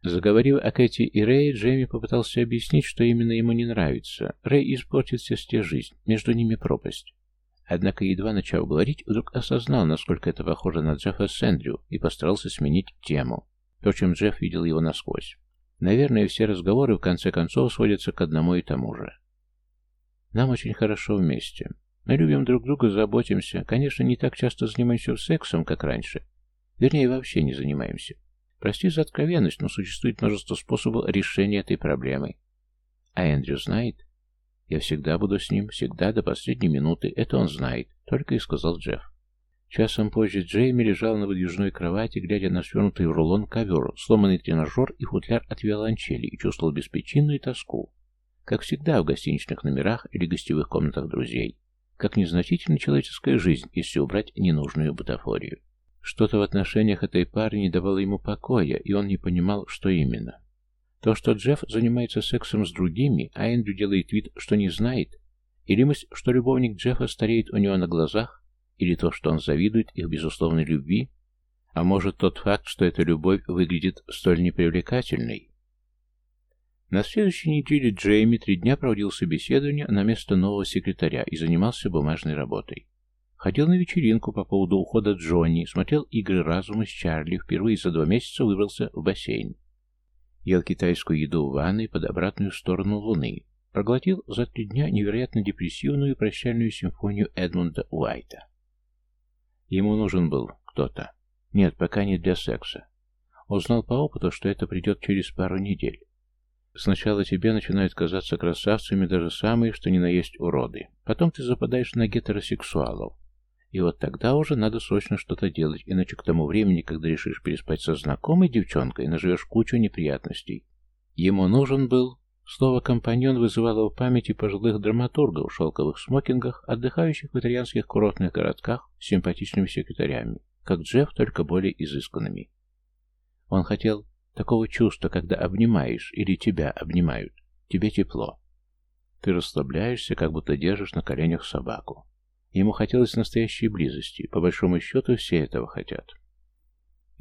[SPEAKER 1] Заговорив о Кэти и Рэе, Джейми попытался объяснить, что именно ему не нравится. Рэй испортит сестре жизнь, между ними пропасть. Однако, едва начав говорить, вдруг осознал, насколько это похоже на Джеффа с Эндрю, и постарался сменить тему. Впрочем, Джефф видел его насквозь. Наверное, все разговоры в конце концов сводятся к одному и тому же. Нам очень хорошо вместе. Мы любим друг друга, заботимся. Конечно, не так часто занимаемся сексом, как раньше. Вернее, вообще не занимаемся. Прости за откровенность, но существует множество способов решения этой проблемы. А Эндрю знает? Я всегда буду с ним, всегда, до последней минуты. Это он знает, только и сказал Джефф. Часом позже Джейми лежал на выдвижной кровати, глядя на свернутый в рулон ковер, сломанный тренажер и футляр от виолончели, и чувствовал беспричинную тоску. Как всегда в гостиничных номерах или гостевых комнатах друзей. Как незначительна человеческая жизнь, если убрать ненужную бутафорию. Что-то в отношениях этой пары не давало ему покоя, и он не понимал, что именно. То, что Джефф занимается сексом с другими, а Эндрю делает вид, что не знает, или мысль, что любовник Джеффа стареет у него на глазах, или то, что он завидует их безусловной любви, а может тот факт, что эта любовь выглядит столь непривлекательной. На следующей неделе Джейми три дня проводил собеседование на место нового секретаря и занимался бумажной работой. Ходил на вечеринку по поводу ухода Джонни, смотрел игры разума с Чарли, впервые за два месяца выбрался в бассейн. Ел китайскую еду в ванной под обратную сторону Луны. Проглотил за три дня невероятно депрессивную и прощальную симфонию Эдмунда Уайта. Ему нужен был кто-то. Нет, пока не для секса. Узнал по опыту, что это придет через пару недель. Сначала тебе начинают казаться красавцами даже самые, что ни на есть уроды. Потом ты западаешь на гетеросексуалов. И вот тогда уже надо срочно что-то делать, иначе к тому времени, когда решишь переспать со знакомой девчонкой, наживешь кучу неприятностей. Ему нужен был... Слово «компаньон» вызывало в памяти пожилых драматургов в шелковых смокингах, отдыхающих в итальянских курортных городках с симпатичными секретарями, как Джефф, только более изысканными. Он хотел такого чувства, когда обнимаешь или тебя обнимают. Тебе тепло. Ты расслабляешься, как будто держишь на коленях собаку. Ему хотелось настоящей близости. По большому счету, все этого хотят.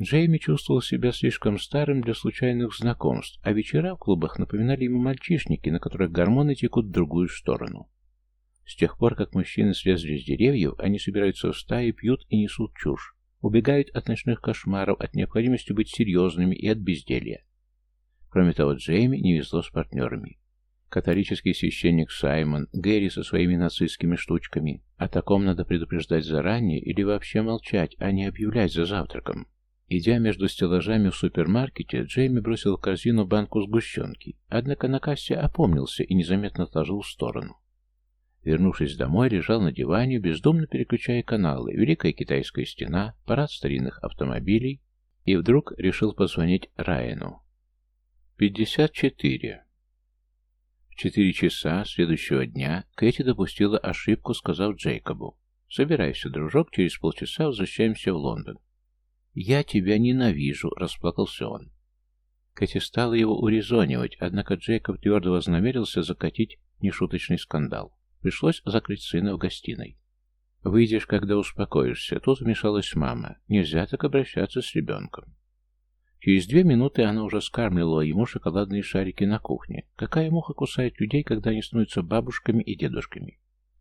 [SPEAKER 1] Джейми чувствовал себя слишком старым для случайных знакомств, а вечера в клубах напоминали ему мальчишники, на которых гормоны текут в другую сторону. С тех пор, как мужчины слезли с деревьев, они собираются в стаи, пьют и несут чушь, убегают от ночных кошмаров, от необходимости быть серьезными и от безделья. Кроме того, Джейми не везло с партнерами. Католический священник Саймон, Гэри со своими нацистскими штучками. О таком надо предупреждать заранее или вообще молчать, а не объявлять за завтраком. Идя между стеллажами в супермаркете, Джейми бросил в корзину банку сгущенки, однако на кассе опомнился и незаметно отложил в сторону. Вернувшись домой, лежал на диване, бездумно переключая каналы, Великая Китайская стена, парад старинных автомобилей, и вдруг решил позвонить Райану. 54. Четыре часа следующего дня Кэти допустила ошибку, сказав Джейкобу. «Собирайся, дружок, через полчаса возвращаемся в Лондон». «Я тебя ненавижу», — расплакался он. Кэти стала его урезонивать, однако Джейкоб твердо вознамерился закатить нешуточный скандал. Пришлось закрыть сына в гостиной. «Выйдешь, когда успокоишься». Тут вмешалась мама. «Нельзя так обращаться с ребенком». Через две минуты она уже скармливала ему шоколадные шарики на кухне. Какая муха кусает людей, когда они становятся бабушками и дедушками?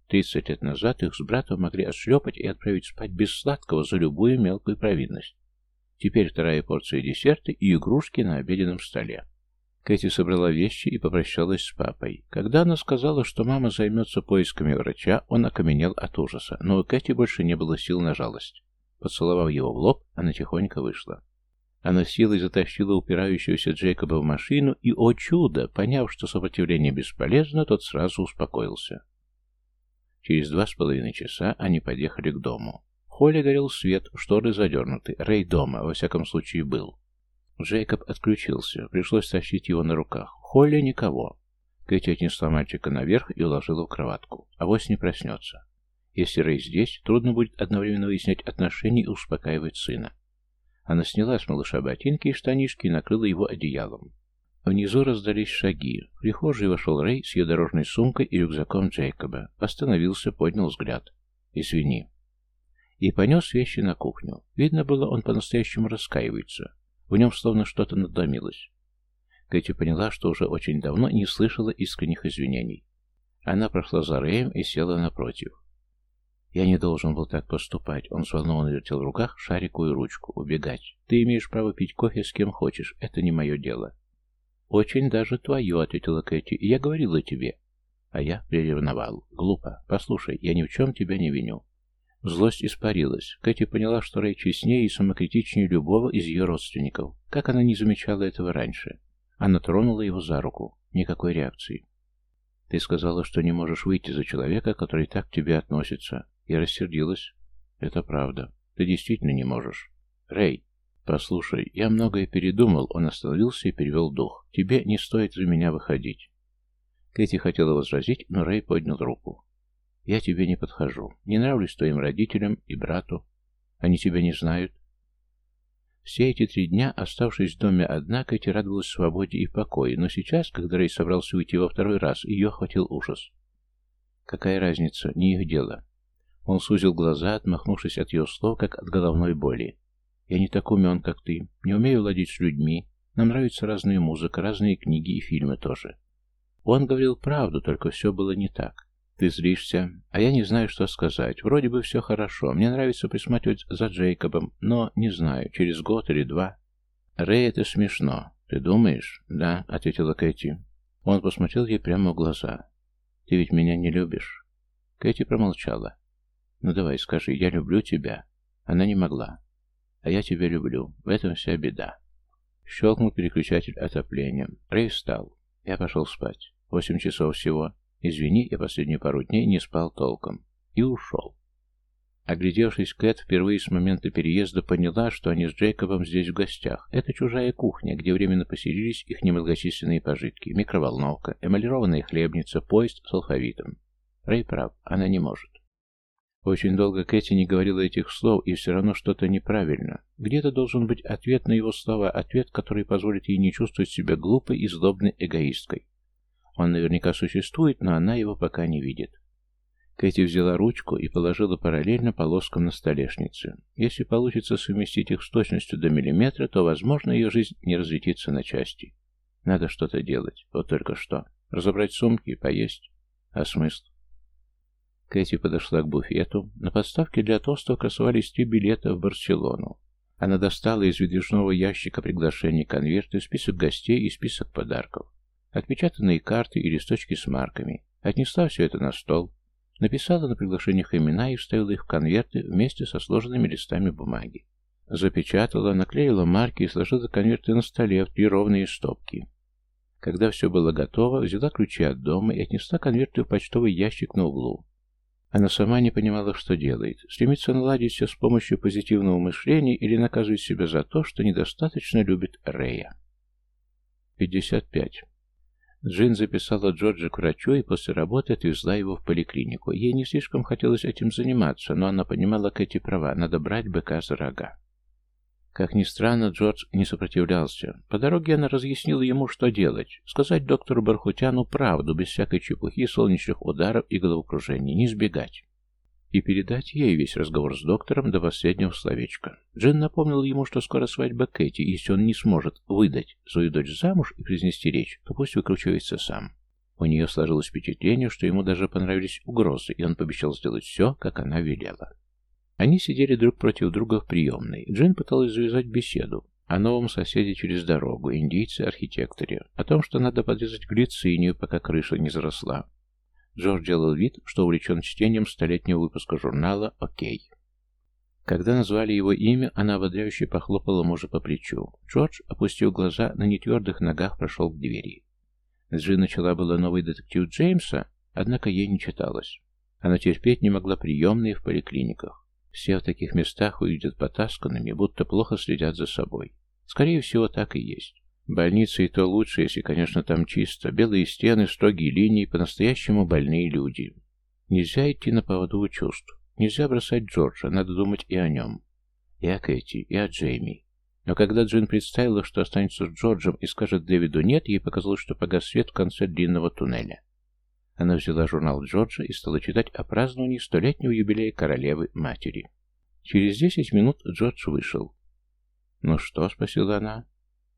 [SPEAKER 1] Тридцать лет назад их с братом могли отшлепать и отправить спать без сладкого за любую мелкую провинность. Теперь вторая порция десерта и игрушки на обеденном столе. Кэти собрала вещи и попрощалась с папой. Когда она сказала, что мама займется поисками врача, он окаменел от ужаса, но у Кэти больше не было сил на жалость. Поцеловав его в лоб, она тихонько вышла. Она силой затащила упирающегося Джейкоба в машину, и, о чудо, поняв, что сопротивление бесполезно, тот сразу успокоился. Через два с половиной часа они подъехали к дому. В холле горел свет, шторы задернуты. Рэй дома, во всяком случае, был. Джейкоб отключился, пришлось тащить его на руках. В холле никого. Кэти отнесла мальчика наверх и уложила в кроватку. Авось не проснется. Если Рэй здесь, трудно будет одновременно выяснять отношения и успокаивать сына. Она сняла с малыша ботинки и штанишки и накрыла его одеялом. Внизу раздались шаги. В прихожей вошел Рэй с ее дорожной сумкой и рюкзаком Джейкоба. Остановился, поднял взгляд. «Извини». И понес вещи на кухню. Видно было, он по-настоящему раскаивается. В нем словно что-то надломилось. Кэти поняла, что уже очень давно не слышала искренних извинений. Она прошла за Рэем и села напротив. «Я не должен был так поступать». Он взволнованно вертел в руках шариковую ручку. «Убегать. Ты имеешь право пить кофе с кем хочешь. Это не мое дело». «Очень даже твое», — ответила Кэти. «Я говорила тебе». А я приревновал. «Глупо. Послушай, я ни в чем тебя не виню». Злость испарилась. Кэти поняла, что Рэй честнее и самокритичнее любого из ее родственников. Как она не замечала этого раньше? Она тронула его за руку. Никакой реакции. «Ты сказала, что не можешь выйти за человека, который так к тебе относится». Я рассердилась. «Это правда. Ты действительно не можешь. Рэй, послушай, я многое передумал». Он остановился и перевел дух. «Тебе не стоит за меня выходить». Кэти хотела возразить, но Рэй поднял руку. «Я тебе не подхожу. Не нравлюсь твоим родителям и брату. Они тебя не знают. Все эти три дня, оставшись в доме одна, Кэти радовалась свободе и покою, но сейчас, когда Рэй собрался уйти во второй раз, ее охватил ужас. Какая разница, не их дело. Он сузил глаза, отмахнувшись от ее слов, как от головной боли. «Я не так умен, как ты, не умею ладить с людьми, нам нравится разная музыка, разные книги и фильмы тоже». Он говорил правду, только все было не так. Ты злишься, а я не знаю, что сказать. Вроде бы все хорошо. Мне нравится присматривать за Джейкобом, но не знаю, через год или два. Рэй, это смешно. Ты думаешь? Да, ответила Кэти. Он посмотрел ей прямо в глаза. Ты ведь меня не любишь? Кэти промолчала. Ну давай, скажи, я люблю тебя. Она не могла. А я тебя люблю. В этом вся беда. Щелкнул переключатель отопления. Рэй встал. Я пошел спать. Восемь часов всего. Извини, я последние пару дней не спал толком. И ушел. Оглядевшись, Кэт впервые с момента переезда поняла, что они с Джейкобом здесь в гостях. Это чужая кухня, где временно поселились их немногочисленные пожитки. Микроволновка, эмалированная хлебница, поезд с алфавитом. Рэй прав, она не может. Очень долго Кэти не говорила этих слов, и все равно что-то неправильно. Где-то должен быть ответ на его слова, ответ, который позволит ей не чувствовать себя глупой и злобной эгоисткой. Он наверняка существует, но она его пока не видит. Кэти взяла ручку и положила параллельно полоскам на столешнице. Если получится совместить их с точностью до миллиметра, то, возможно, ее жизнь не разлетится на части. Надо что-то делать. Вот только что. Разобрать сумки и поесть. А смысл? Кэти подошла к буфету. На подставке для тоста красовались три билета в Барселону. Она достала из выдвижного ящика приглашений конверты, список гостей и список подарков отпечатанные карты и листочки с марками, отнесла все это на стол, написала на приглашениях имена и вставила их в конверты вместе со сложенными листами бумаги. Запечатала, наклеила марки и сложила конверты на столе в три ровные стопки. Когда все было готово, взяла ключи от дома и отнесла конверты в почтовый ящик на углу. Она сама не понимала, что делает. Стремится наладить все с помощью позитивного мышления или наказывать себя за то, что недостаточно любит Рэя. 55. Джин записала Джорджа к врачу и после работы отвезла его в поликлинику. Ей не слишком хотелось этим заниматься, но она понимала Кэти права, надо брать быка за рога. Как ни странно, Джордж не сопротивлялся. По дороге она разъяснила ему, что делать. Сказать доктору Бархутяну правду, без всякой чепухи, солнечных ударов и головокружений. Не сбегать и передать ей весь разговор с доктором до последнего словечка. Джин напомнил ему, что скоро свадьба Кэти, и если он не сможет выдать свою дочь замуж и произнести речь, то пусть выкручивается сам. У нее сложилось впечатление, что ему даже понравились угрозы, и он пообещал сделать все, как она велела. Они сидели друг против друга в приемной. Джин пыталась завязать беседу о новом соседе через дорогу, индийце-архитекторе, о том, что надо подрезать глицинию, пока крыша не заросла, Джордж делал вид, что увлечен чтением столетнего выпуска журнала «Окей». Когда назвали его имя, она ободряюще похлопала мужа по плечу. Джордж, опустив глаза, на нетвердых ногах прошел к двери. Джи начала было новый детектив Джеймса, однако ей не читалось. Она терпеть не могла приемные в поликлиниках. Все в таких местах выглядят потасканными, будто плохо следят за собой. Скорее всего, так и есть. Больница и то лучше, если, конечно, там чисто. Белые стены, строгие линии, по-настоящему больные люди. Нельзя идти на поводу у чувств. Нельзя бросать Джорджа, надо думать и о нем. И о Кэти, и о Джейми. Но когда Джин представила, что останется с Джорджем и скажет Дэвиду «нет», ей показалось, что погас свет в конце длинного туннеля. Она взяла журнал Джорджа и стала читать о праздновании столетнего юбилея королевы-матери. Через десять минут Джордж вышел. «Ну что?» — спросила она.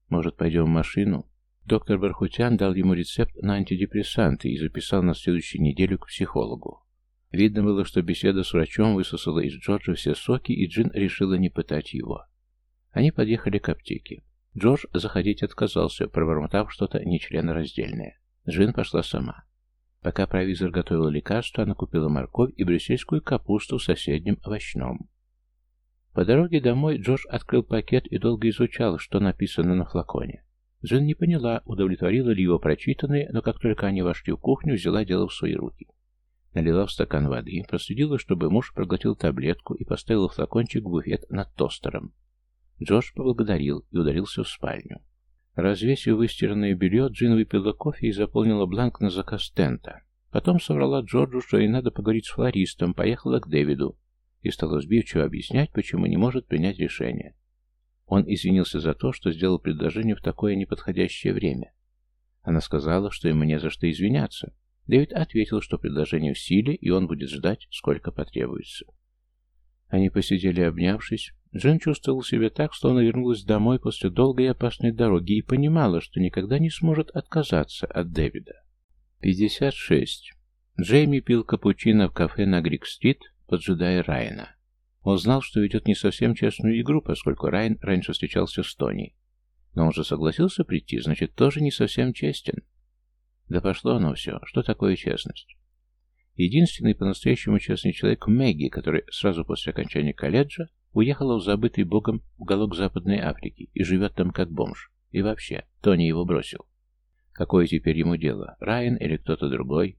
[SPEAKER 1] «Может, пойдем в машину?» Доктор Бархутян дал ему рецепт на антидепрессанты и записал на следующую неделю к психологу. Видно было, что беседа с врачом высосала из Джорджа все соки, и Джин решила не пытать его. Они подъехали к аптеке. Джордж заходить отказался, пробормотав что-то нечленораздельное. Джин пошла сама. Пока провизор готовил лекарство, она купила морковь и брюссельскую капусту в соседнем овощном. По дороге домой Джордж открыл пакет и долго изучал, что написано на флаконе. Джин не поняла, удовлетворила ли его прочитанное, но как только они вошли в кухню, взяла дело в свои руки. Налила в стакан воды, проследила, чтобы муж проглотил таблетку и поставила флакончик в буфет над тостером. Джордж поблагодарил и ударился в спальню. Развесив выстиранное белье, Джин выпила кофе и заполнила бланк на заказ тента. Потом соврала Джорджу, что ей надо поговорить с флористом, поехала к Дэвиду и стала сбивчиво объяснять, почему не может принять решение. Он извинился за то, что сделал предложение в такое неподходящее время. Она сказала, что ему не за что извиняться. Дэвид ответил, что предложение в силе, и он будет ждать, сколько потребуется. Они посидели обнявшись. Джен чувствовал себя так, словно вернулась домой после долгой и опасной дороги и понимала, что никогда не сможет отказаться от Дэвида. 56. Джейми пил капучино в кафе на Грик-стрит, поджидая Райана. Он знал, что ведет не совсем честную игру, поскольку Райан раньше встречался с Тони. Но он же согласился прийти, значит, тоже не совсем честен. Да пошло оно все. Что такое честность? Единственный по-настоящему честный человек Мэгги, который сразу после окончания колледжа уехала в забытый богом уголок Западной Африки и живет там как бомж. И вообще, Тони его бросил. Какое теперь ему дело, Райан или кто-то другой?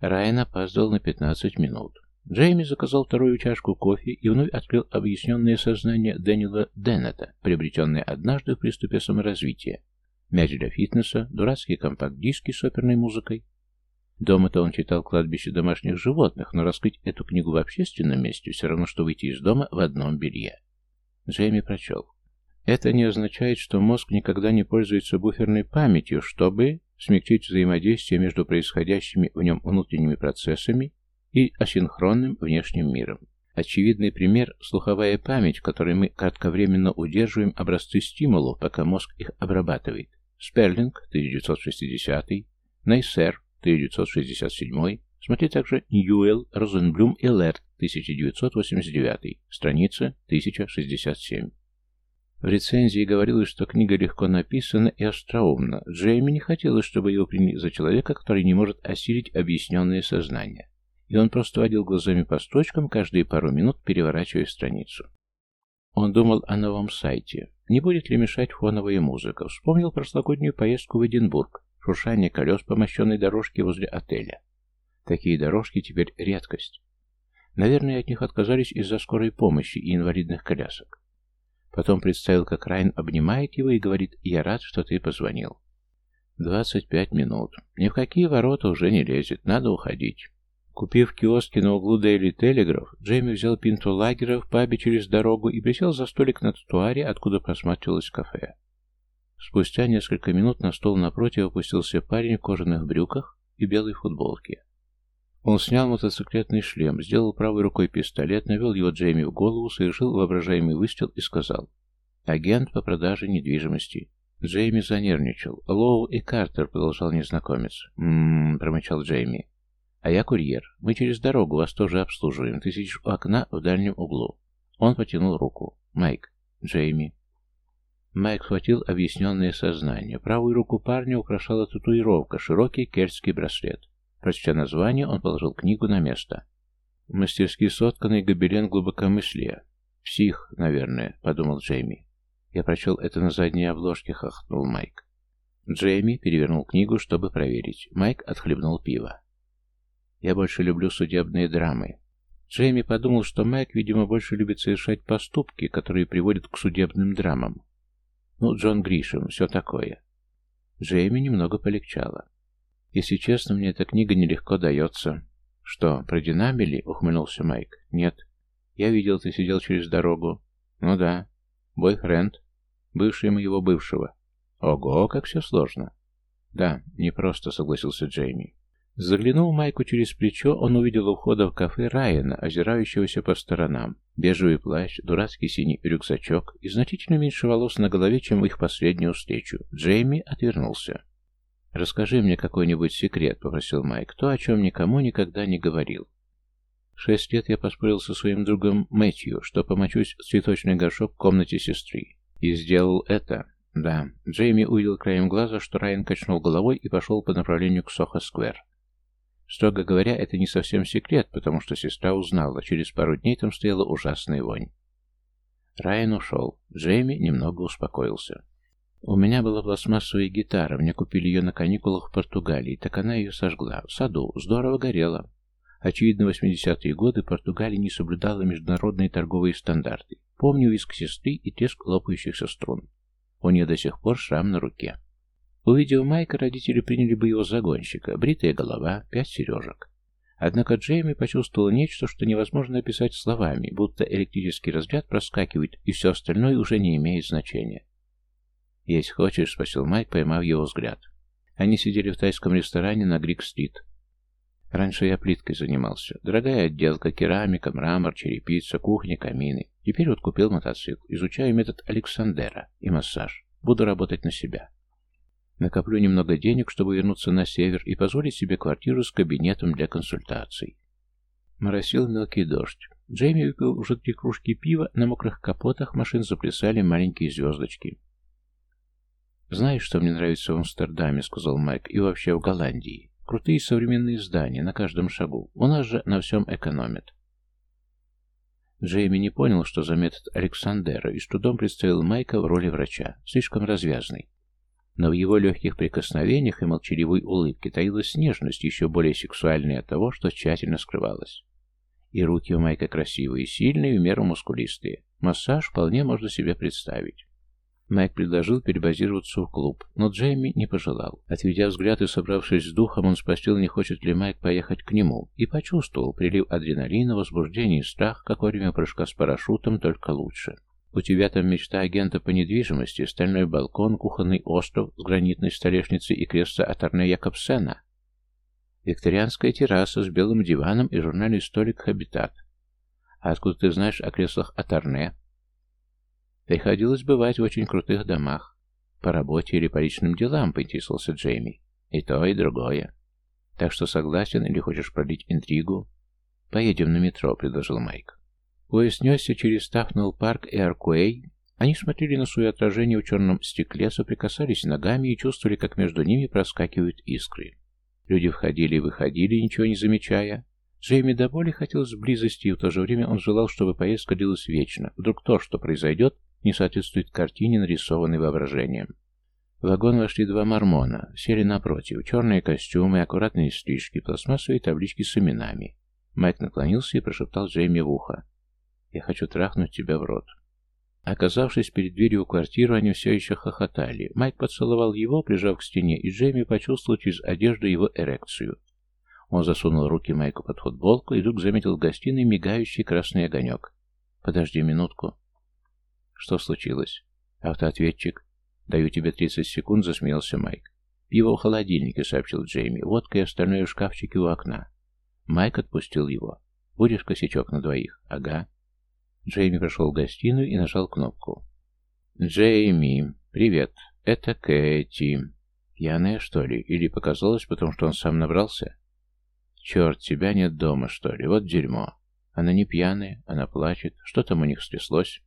[SPEAKER 1] Райан опаздывал на 15 минут. Джейми заказал вторую чашку кофе и вновь открыл объясненное сознание Дэниела Деннета, приобретенное однажды в приступе саморазвития. Мяч для фитнеса, дурацкие компакт-диски с оперной музыкой, Дома-то он читал «Кладбище домашних животных», но раскрыть эту книгу в общественном месте все равно, что выйти из дома в одном белье. Джейми прочел. Это не означает, что мозг никогда не пользуется буферной памятью, чтобы смягчить взаимодействие между происходящими в нем внутренними процессами и асинхронным внешним миром. Очевидный пример – слуховая память, в которой мы кратковременно удерживаем образцы стимулов, пока мозг их обрабатывает. Сперлинг, 1960 Найсер, 1967, смотри также Ньюэлл, Розенблюм и Лерт, 1989, страница 1067. В рецензии говорилось, что книга легко написана и остроумна. Джейми не хотелось, чтобы его приняли за человека, который не может осилить объясненное сознание. И он просто водил глазами по строчкам, каждые пару минут переворачивая страницу. Он думал о новом сайте. Не будет ли мешать фоновая музыка? Вспомнил прошлогоднюю поездку в Эдинбург шуршание колес по мощенной дорожке возле отеля. Такие дорожки теперь редкость. Наверное, от них отказались из-за скорой помощи и инвалидных колясок. Потом представил, как Райан обнимает его и говорит «Я рад, что ты позвонил». Двадцать пять минут. Ни в какие ворота уже не лезет, надо уходить. Купив в киоске на углу Дейли Телеграф, Джейми взял пинту лагера в пабе через дорогу и присел за столик на тротуаре, откуда просматривалось кафе. Спустя несколько минут на стол напротив опустился парень в кожаных брюках и белой футболке. Он снял мотоциклетный шлем, сделал правой рукой пистолет, навел его Джейми в голову, совершил воображаемый выстрел и сказал «Агент по продаже недвижимости». Джейми занервничал. «Лоу и Картер», — продолжал незнакомец. «М-м-м», промычал Джейми. «А я курьер. Мы через дорогу вас тоже обслуживаем. Ты сидишь у окна в дальнем углу». Он потянул руку. «Майк». «Джейми». Майк схватил объясненное сознание. Правую руку парня украшала татуировка, широкий кельтский браслет. Прочтя название, он положил книгу на место. Мастерски сотканный гобелен глубокомыслия. «Псих, наверное», — подумал Джейми. «Я прочел это на задней обложке», — хохотнул Майк. Джейми перевернул книгу, чтобы проверить. Майк отхлебнул пиво. «Я больше люблю судебные драмы». Джейми подумал, что Майк, видимо, больше любит совершать поступки, которые приводят к судебным драмам. Ну, Джон Гришем, все такое. Джейми немного полегчало. Если честно, мне эта книга нелегко дается. Что, про Динамели? Ухмыльнулся Майк. Нет. Я видел, ты сидел через дорогу. Ну да. Бойфренд. Бывший моего бывшего. Ого, как все сложно. Да, непросто, согласился Джейми. Заглянув Майку через плечо, он увидел у входа в кафе Райана, озирающегося по сторонам. Бежевый плащ, дурацкий синий рюкзачок и значительно меньше волос на голове, чем их последнюю встречу. Джейми отвернулся. «Расскажи мне какой-нибудь секрет», — попросил Майк, — «то, о чем никому никогда не говорил». Шесть лет я поспорил со своим другом Мэтью, что помочусь в цветочный горшок в комнате сестры. И сделал это. Да, Джейми увидел краем глаза, что Райан качнул головой и пошел по направлению к Сохо-сквер. Строго говоря, это не совсем секрет, потому что сестра узнала, через пару дней там стояла ужасная вонь. Райан ушел. Джейми немного успокоился. У меня была пластмассовая гитара, мне купили ее на каникулах в Португалии, так она ее сожгла. В саду. Здорово горела. Очевидно, в 80-е годы Португалия не соблюдала международные торговые стандарты. Помню виск сестры и треск лопающихся струн. У нее до сих пор шрам на руке. Увидев Майка, родители приняли бы его загонщика. Бритая голова, пять сережек. Однако Джейми почувствовал нечто, что невозможно описать словами, будто электрический разряд проскакивает, и все остальное уже не имеет значения. «Есть хочешь?» — спросил Майк, поймав его взгляд. Они сидели в тайском ресторане на Грик-стрит. Раньше я плиткой занимался. Дорогая отделка, керамика, мрамор, черепица, кухня, камины. Теперь вот купил мотоцикл. Изучаю метод Александера и массаж. Буду работать на себя. Накоплю немного денег, чтобы вернуться на север и позволить себе квартиру с кабинетом для консультаций. Моросил мелкий дождь. Джейми выпил уже три кружки пива, на мокрых капотах машин заплясали маленькие звездочки. «Знаешь, что мне нравится в Амстердаме?» — сказал Майк. «И вообще в Голландии. Крутые современные здания на каждом шагу. У нас же на всем экономят». Джейми не понял, что за метод Александера, и с трудом представил Майка в роли врача. Слишком развязный. Но в его легких прикосновениях и молчаливой улыбке таилась нежность, еще более сексуальная от того, что тщательно скрывалось. И руки у Майка красивые, сильные, в меру мускулистые. Массаж вполне можно себе представить. Майк предложил перебазироваться в клуб, но Джейми не пожелал. Отведя взгляд и собравшись с духом, он спросил, не хочет ли Майк поехать к нему, и почувствовал прилив адреналина, возбуждение и страх, как во время прыжка с парашютом, только лучше. У тебя там мечта агента по недвижимости, стальной балкон, кухонный остров с гранитной столешницей и кресло от Арне Якобсена. Викторианская терраса с белым диваном и журнальный столик «Хабитат». А откуда ты знаешь о креслах от Арне? Приходилось бывать в очень крутых домах. По работе или по личным делам, поинтересовался Джейми. И то, и другое. Так что согласен или хочешь пролить интригу? Поедем на метро, предложил Майк. Несся через Тафнелл парк и Аркуэй. Они смотрели на свое отражение в черном стекле, соприкасались ногами и чувствовали, как между ними проскакивают искры. Люди входили и выходили, ничего не замечая. Джейми до боли хотелось близости, и в то же время он желал, чтобы поездка длилась вечно. Вдруг то, что произойдет, не соответствует картине, нарисованной воображением. В вагон вошли два мормона, сели напротив, черные костюмы, аккуратные стрижки, пластмассовые таблички с именами. Майк наклонился и прошептал Джейми в ухо. Я хочу трахнуть тебя в рот. Оказавшись перед дверью в квартиру, они все еще хохотали. Майк поцеловал его, прижав к стене, и Джейми почувствовал через одежду его эрекцию. Он засунул руки Майку под футболку и вдруг заметил в гостиной мигающий красный огонек. «Подожди минутку». «Что случилось?» «Автоответчик». «Даю тебе 30 секунд», — засмеялся Майк. «Пиво в холодильнике», — сообщил Джейми. «Водка и остальное в шкафчике у окна». Майк отпустил его. «Будешь косячок на двоих?» «Ага». Джейми прошел в гостиную и нажал кнопку. «Джейми, привет. Это Кэти. Пьяная, что ли? Или показалось, потому что он сам набрался?» «Черт, тебя нет дома, что ли? Вот дерьмо. Она не пьяная, она плачет. Что там у них стряслось?»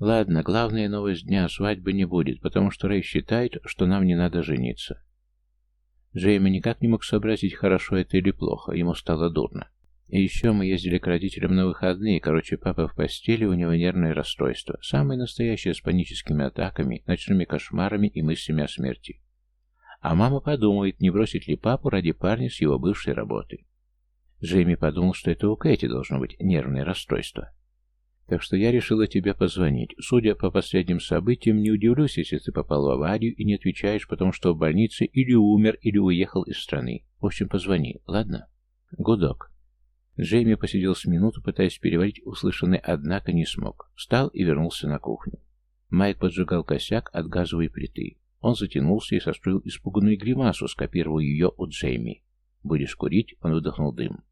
[SPEAKER 1] «Ладно, главная новость дня — свадьбы не будет, потому что Рэй считает, что нам не надо жениться». Джейми никак не мог сообразить, хорошо это или плохо. Ему стало дурно. И еще мы ездили к родителям на выходные. Короче, папа в постели, у него нервное расстройство. Самое настоящее с паническими атаками, ночными кошмарами и мыслями о смерти. А мама подумает, не бросить ли папу ради парня с его бывшей работы. Джейми подумал, что это у Кэти должно быть нервное расстройство. Так что я решила тебе позвонить. Судя по последним событиям, не удивлюсь, если ты попал в аварию и не отвечаешь, потому что в больнице или умер, или уехал из страны. В общем, позвони, ладно? Гудок. Джейми посидел с минуту, пытаясь переварить услышанное, однако не смог. Встал и вернулся на кухню. Майк поджигал косяк от газовой плиты. Он затянулся и состроил испуганную гримасу, скопировал ее у Джейми. Будешь курить?» Он выдохнул дым.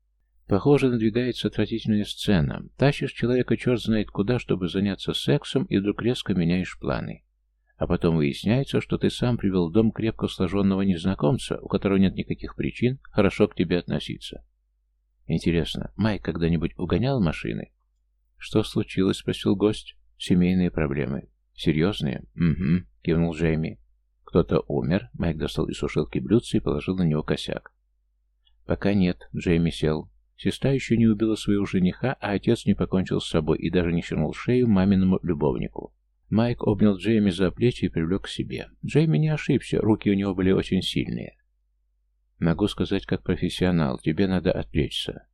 [SPEAKER 1] Похоже, надвигается отвратительная сцена. Тащишь человека черт знает куда, чтобы заняться сексом, и вдруг резко меняешь планы. А потом выясняется, что ты сам привел в дом крепко сложенного незнакомца, у которого нет никаких причин хорошо к тебе относиться. Интересно, Майк когда-нибудь угонял машины? Что случилось? спросил гость. Семейные проблемы. Серьезные? Угу, кивнул Джейми. Кто-то умер. Майк достал из сушилки блюдце и положил на него косяк. Пока нет, Джейми сел. Сестра еще не убила своего жениха, а отец не покончил с собой и даже не свернул шею маминому любовнику. Майк обнял Джейми за плечи и привлек к себе. Джейми не ошибся, руки у него были очень сильные. «Могу сказать, как профессионал, тебе надо отвлечься».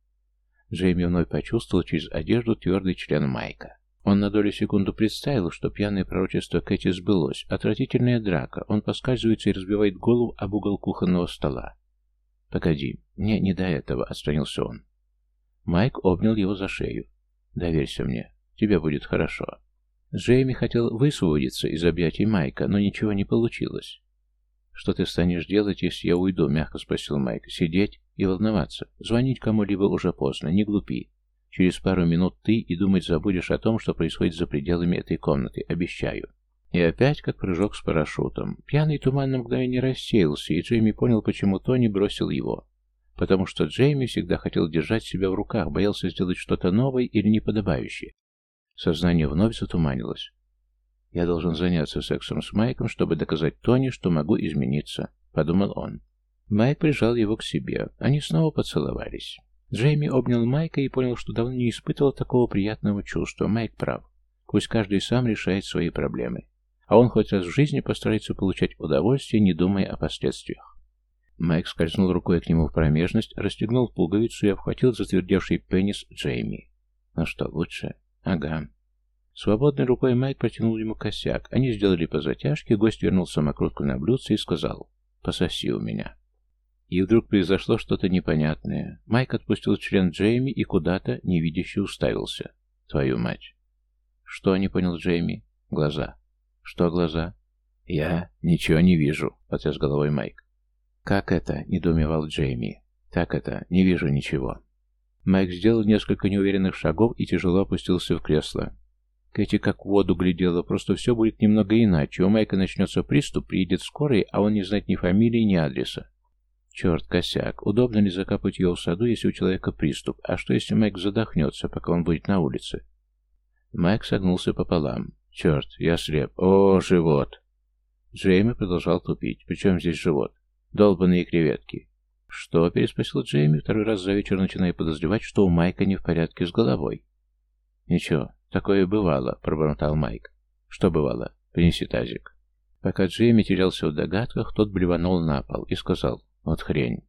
[SPEAKER 1] Джейми вновь почувствовал через одежду твердый член Майка. Он на долю секунду представил, что пьяное пророчество Кэти сбылось. Отвратительная драка. Он поскальзывается и разбивает голову об угол кухонного стола. «Погоди, мне не до этого», — отстранился он. Майк обнял его за шею. «Доверься мне. Тебе будет хорошо». Джейми хотел высвободиться из объятий Майка, но ничего не получилось. «Что ты станешь делать, если я уйду?» — мягко спросил Майк. «Сидеть и волноваться. Звонить кому-либо уже поздно. Не глупи. Через пару минут ты и думать забудешь о том, что происходит за пределами этой комнаты. Обещаю». И опять как прыжок с парашютом. Пьяный туман на мгновение рассеялся, и Джейми понял, почему Тони бросил его. Потому что Джейми всегда хотел держать себя в руках, боялся сделать что-то новое или неподобающее. Сознание вновь затуманилось. «Я должен заняться сексом с Майком, чтобы доказать Тони, что могу измениться», — подумал он. Майк прижал его к себе. Они снова поцеловались. Джейми обнял Майка и понял, что давно не испытывал такого приятного чувства. Майк прав. Пусть каждый сам решает свои проблемы. А он хоть раз в жизни постарается получать удовольствие, не думая о последствиях. Майк скользнул рукой к нему в промежность, расстегнул пуговицу и обхватил затвердевший пенис Джейми. Ну что, лучше? Ага. Свободной рукой Майк протянул ему косяк. Они сделали по затяжке, гость вернул самокрутку на блюдце и сказал «Пососи у меня». И вдруг произошло что-то непонятное. Майк отпустил член Джейми и куда-то невидяще уставился. Твою мать. Что, не понял Джейми? Глаза. Что глаза? Я ничего не вижу, потряс головой Майк. Как это? недоумевал Джейми. Так это, не вижу ничего. Майк сделал несколько неуверенных шагов и тяжело опустился в кресло. Кэти как в воду глядела, просто все будет немного иначе. У Майка начнется приступ, приедет скорый, а он не знает ни фамилии, ни адреса. Черт, косяк. Удобно ли закапать ее в саду, если у человека приступ? А что, если Майк задохнется, пока он будет на улице? Майк согнулся пополам. Черт, я слеп. О, живот. Джейми продолжал тупить. Причем здесь живот? Долбаные креветки. «Что?» — переспросил Джейми, второй раз за вечер начиная подозревать, что у Майка не в порядке с головой. «Ничего, такое бывало», — пробормотал Майк. «Что бывало? Принеси тазик». Пока Джейми терялся в догадках, тот блеванул на пол и сказал «Вот хрень».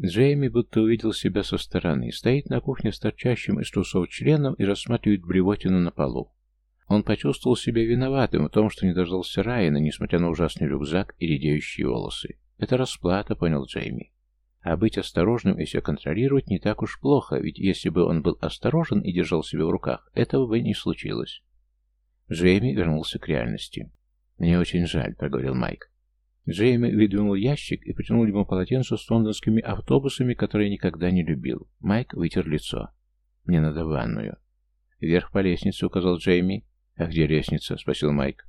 [SPEAKER 1] Джейми будто увидел себя со стороны. Стоит на кухне с торчащим из трусов членом и рассматривает блевотину на полу. Он почувствовал себя виноватым в том, что не дождался Райана, несмотря на ужасный рюкзак и редеющие волосы. Это расплата, понял Джейми. А быть осторожным и все контролировать не так уж плохо, ведь если бы он был осторожен и держал себя в руках, этого бы не случилось. Джейми вернулся к реальности. «Мне очень жаль», — проговорил Майк. Джейми выдвинул ящик и протянул ему полотенце с лондонскими автобусами, которые никогда не любил. Майк вытер лицо. «Мне надо ванную». «Вверх по лестнице», — указал Джейми. «А где лестница?» — спросил Майк.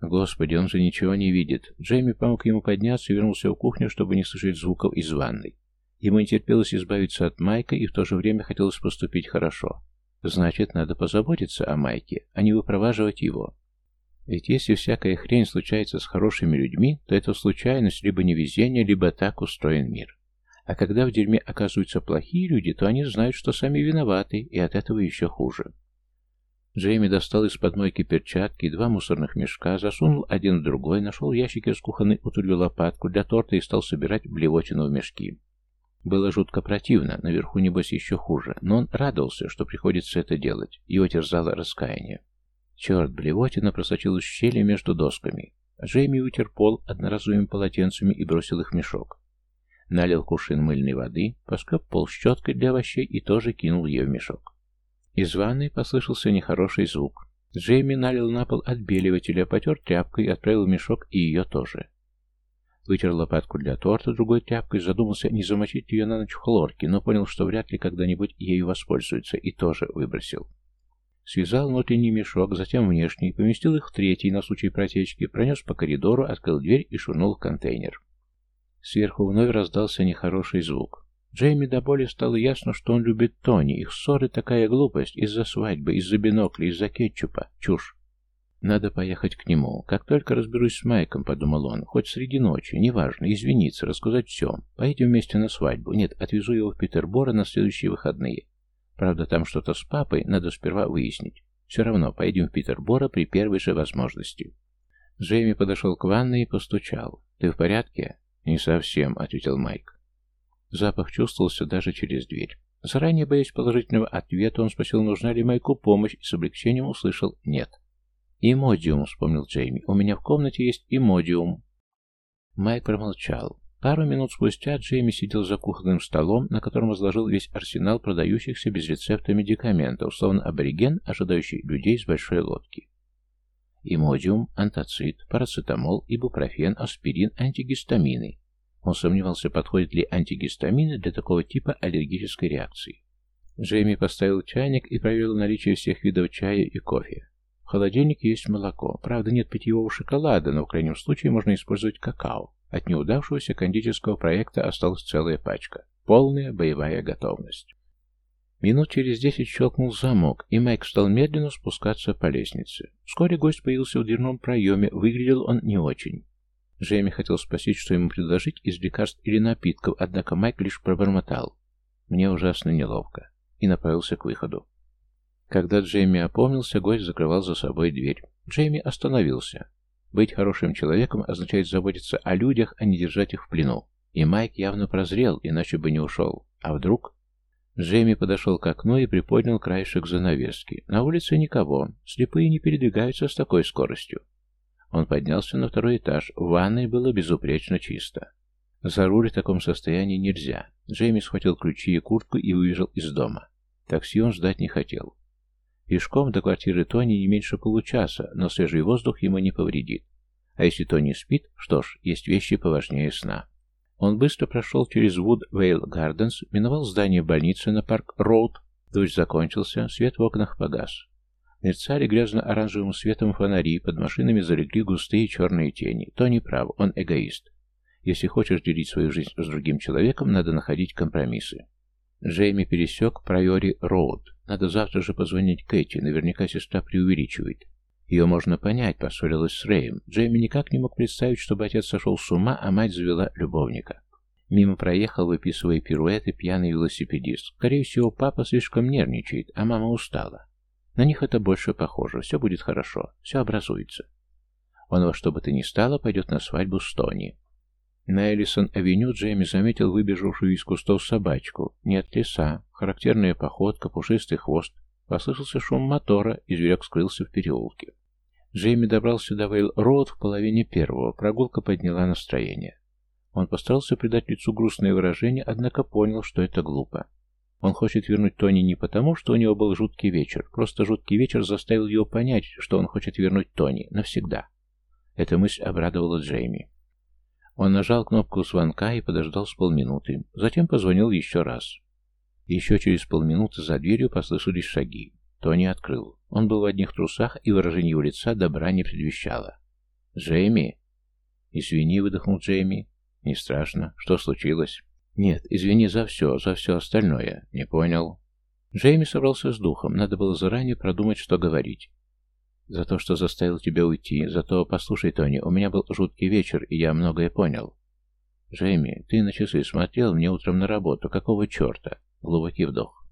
[SPEAKER 1] Господи, он же ничего не видит. Джейми помог ему подняться и вернулся в кухню, чтобы не слышать звуков из ванной. Ему не терпелось избавиться от Майка, и в то же время хотелось поступить хорошо. Значит, надо позаботиться о Майке, а не выпроваживать его. Ведь если всякая хрень случается с хорошими людьми, то это случайность, либо невезение, либо так устроен мир. А когда в дерьме оказываются плохие люди, то они знают, что сами виноваты, и от этого еще хуже. Джейми достал из-под мойки перчатки два мусорных мешка, засунул один в другой, нашел в ящике с кухонной утулью лопатку для торта и стал собирать блевотину в мешки. Было жутко противно, наверху, небось, еще хуже, но он радовался, что приходится это делать. Его терзало раскаяние. Черт, блевотина просочилась в щели между досками. Джейми вытер пол одноразовыми полотенцами и бросил их в мешок. Налил кувшин мыльной воды, поскреб пол щеткой для овощей и тоже кинул ее в мешок. Из ванной послышался нехороший звук. Джейми налил на пол отбеливателя, потер тряпкой, отправил в мешок и ее тоже. Вытер лопатку для торта другой тряпкой, задумался, не замочить ее на ночь в хлорке, но понял, что вряд ли когда-нибудь ею воспользуется, и тоже выбросил. Связал внутренний мешок, затем внешний, поместил их в третий на случай протечки, пронес по коридору, открыл дверь и шурнул в контейнер. Сверху вновь раздался нехороший звук. Джейми до боли стало ясно, что он любит Тони. Их ссоры такая глупость из-за свадьбы, из-за бинокля, из-за кетчупа. Чушь. Надо поехать к нему. Как только разберусь с Майком, подумал он, хоть среди ночи, неважно, извиниться, рассказать все. Поедем вместе на свадьбу. Нет, отвезу его в Питерборо на следующие выходные. Правда, там что-то с папой, надо сперва выяснить. Все равно, поедем в Питерборо при первой же возможности. Джейми подошел к ванной и постучал. «Ты в порядке?» «Не совсем», — ответил Майк. Запах чувствовался даже через дверь. Заранее боясь положительного ответа, он спросил, нужна ли Майку помощь, и с облегчением услышал «нет». «Имодиум», — вспомнил Джейми. «У меня в комнате есть имодиум». Майк промолчал. Пару минут спустя Джейми сидел за кухонным столом, на котором изложил весь арсенал продающихся без рецепта медикаментов, словно абориген, ожидающий людей с большой лодки. Имодиум, антацид, парацетамол, ибупрофен, аспирин, антигистамины. Он сомневался, подходят ли антигистамины для такого типа аллергической реакции. Джейми поставил чайник и проверил наличие всех видов чая и кофе. В холодильнике есть молоко. Правда, нет питьевого шоколада, но в крайнем случае можно использовать какао. От неудавшегося кондитерского проекта осталась целая пачка. Полная боевая готовность. Минут через десять щелкнул замок, и Майк стал медленно спускаться по лестнице. Вскоре гость появился в дверном проеме, выглядел он не очень. Джейми хотел спросить, что ему предложить из лекарств или напитков, однако Майк лишь пробормотал. «Мне ужасно неловко», и направился к выходу. Когда Джейми опомнился, гость закрывал за собой дверь. Джейми остановился. Быть хорошим человеком означает заботиться о людях, а не держать их в плену. И Майк явно прозрел, иначе бы не ушел. А вдруг... Джейми подошел к окну и приподнял краешек занавески. На улице никого. Слепые не передвигаются с такой скоростью. Он поднялся на второй этаж. В ванной было безупречно чисто. За руль в таком состоянии нельзя. Джейми схватил ключи и куртку и выбежал из дома. Такси он ждать не хотел. Пешком до квартиры Тони не меньше получаса, но свежий воздух ему не повредит. А если Тони спит, что ж, есть вещи поважнее сна. Он быстро прошел через Вуд-Вейл Гарденс, миновал здание больницы на Парк-Роуд. Дождь закончился, свет в окнах погас. Мерцали грязно-оранжевым светом фонари, под машинами залегли густые черные тени. Тони прав, он эгоист. Если хочешь делить свою жизнь с другим человеком, надо находить компромиссы. Джейми пересек Прайори Роуд. Надо завтра же позвонить Кэти, наверняка сестра преувеличивает. Ее можно понять, поссорилась с Рэем. Джейми никак не мог представить, чтобы отец сошел с ума, а мать завела любовника. Мимо проехал, выписывая пируэты, пьяный велосипедист. Скорее всего, папа слишком нервничает, а мама устала. На них это больше похоже. Все будет хорошо. Все образуется. Он во что бы то ни стало пойдет на свадьбу с Тони. На Эллисон-авеню Джейми заметил выбежавшую из кустов собачку. Не от леса. Характерная походка, пушистый хвост. Послышался шум мотора, и зверек скрылся в переулке. Джейми добрался до Вейл-Роуд в половине первого. Прогулка подняла настроение. Он постарался придать лицу грустное выражение, однако понял, что это глупо. Он хочет вернуть Тони не потому, что у него был жуткий вечер. Просто жуткий вечер заставил его понять, что он хочет вернуть Тони навсегда. Эта мысль обрадовала Джейми. Он нажал кнопку звонка и подождал с полминуты. Затем позвонил еще раз. Еще через полминуты за дверью послышались шаги. Тони открыл. Он был в одних трусах, и выражение его лица добра не предвещало. «Джейми?» «Извини», — выдохнул Джейми. «Не страшно. Что случилось?» «Нет, извини за все, за все остальное. Не понял». Джейми собрался с духом. Надо было заранее продумать, что говорить. «За то, что заставил тебя уйти. За то, послушай, Тони, у меня был жуткий вечер, и я многое понял». «Джейми, ты на часы смотрел мне утром на работу. Какого черта?» Глубокий вдох.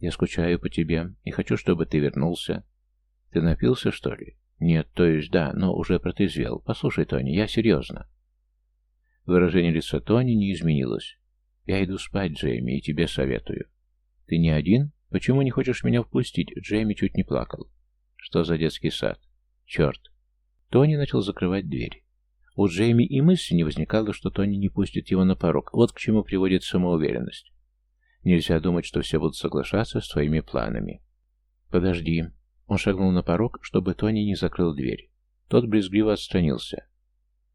[SPEAKER 1] «Я скучаю по тебе и хочу, чтобы ты вернулся». «Ты напился, что ли?» «Нет, то есть да, но уже протрезвел. Послушай, Тони, я серьезно». Выражение лица Тони не изменилось. «Я иду спать, Джейми, и тебе советую». «Ты не один? Почему не хочешь меня впустить?» Джейми чуть не плакал. «Что за детский сад?» «Черт!» Тони начал закрывать дверь. У Джейми и мысли не возникало, что Тони не пустит его на порог. Вот к чему приводит самоуверенность. Нельзя думать, что все будут соглашаться с твоими планами. Подожди. Он шагнул на порог, чтобы Тони не закрыл дверь. Тот брезгливо отстранился.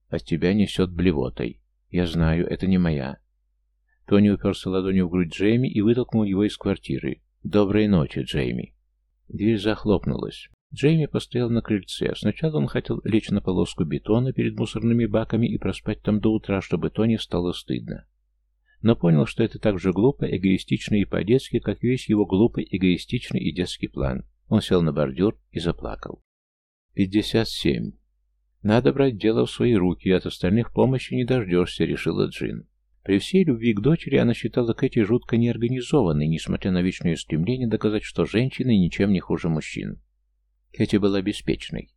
[SPEAKER 1] От тебя несет блевотой. Я знаю, это не моя. Тони уперся ладонью в грудь Джейми и вытолкнул его из квартиры. «Доброй ночи, Джейми». Дверь захлопнулась. Джейми постоял на крыльце. Сначала он хотел лечь на полоску бетона перед мусорными баками и проспать там до утра, чтобы Тони стало стыдно. Но понял, что это так же глупо, эгоистично и по-детски, как весь его глупый, эгоистичный и детский план. Он сел на бордюр и заплакал. 57. «Надо брать дело в свои руки, от остальных помощи не дождешься», — решила Джин. При всей любви к дочери она считала Кэти жутко неорганизованной, несмотря на вечное стремление доказать, что женщины ничем не хуже мужчин. Кэти была беспечной.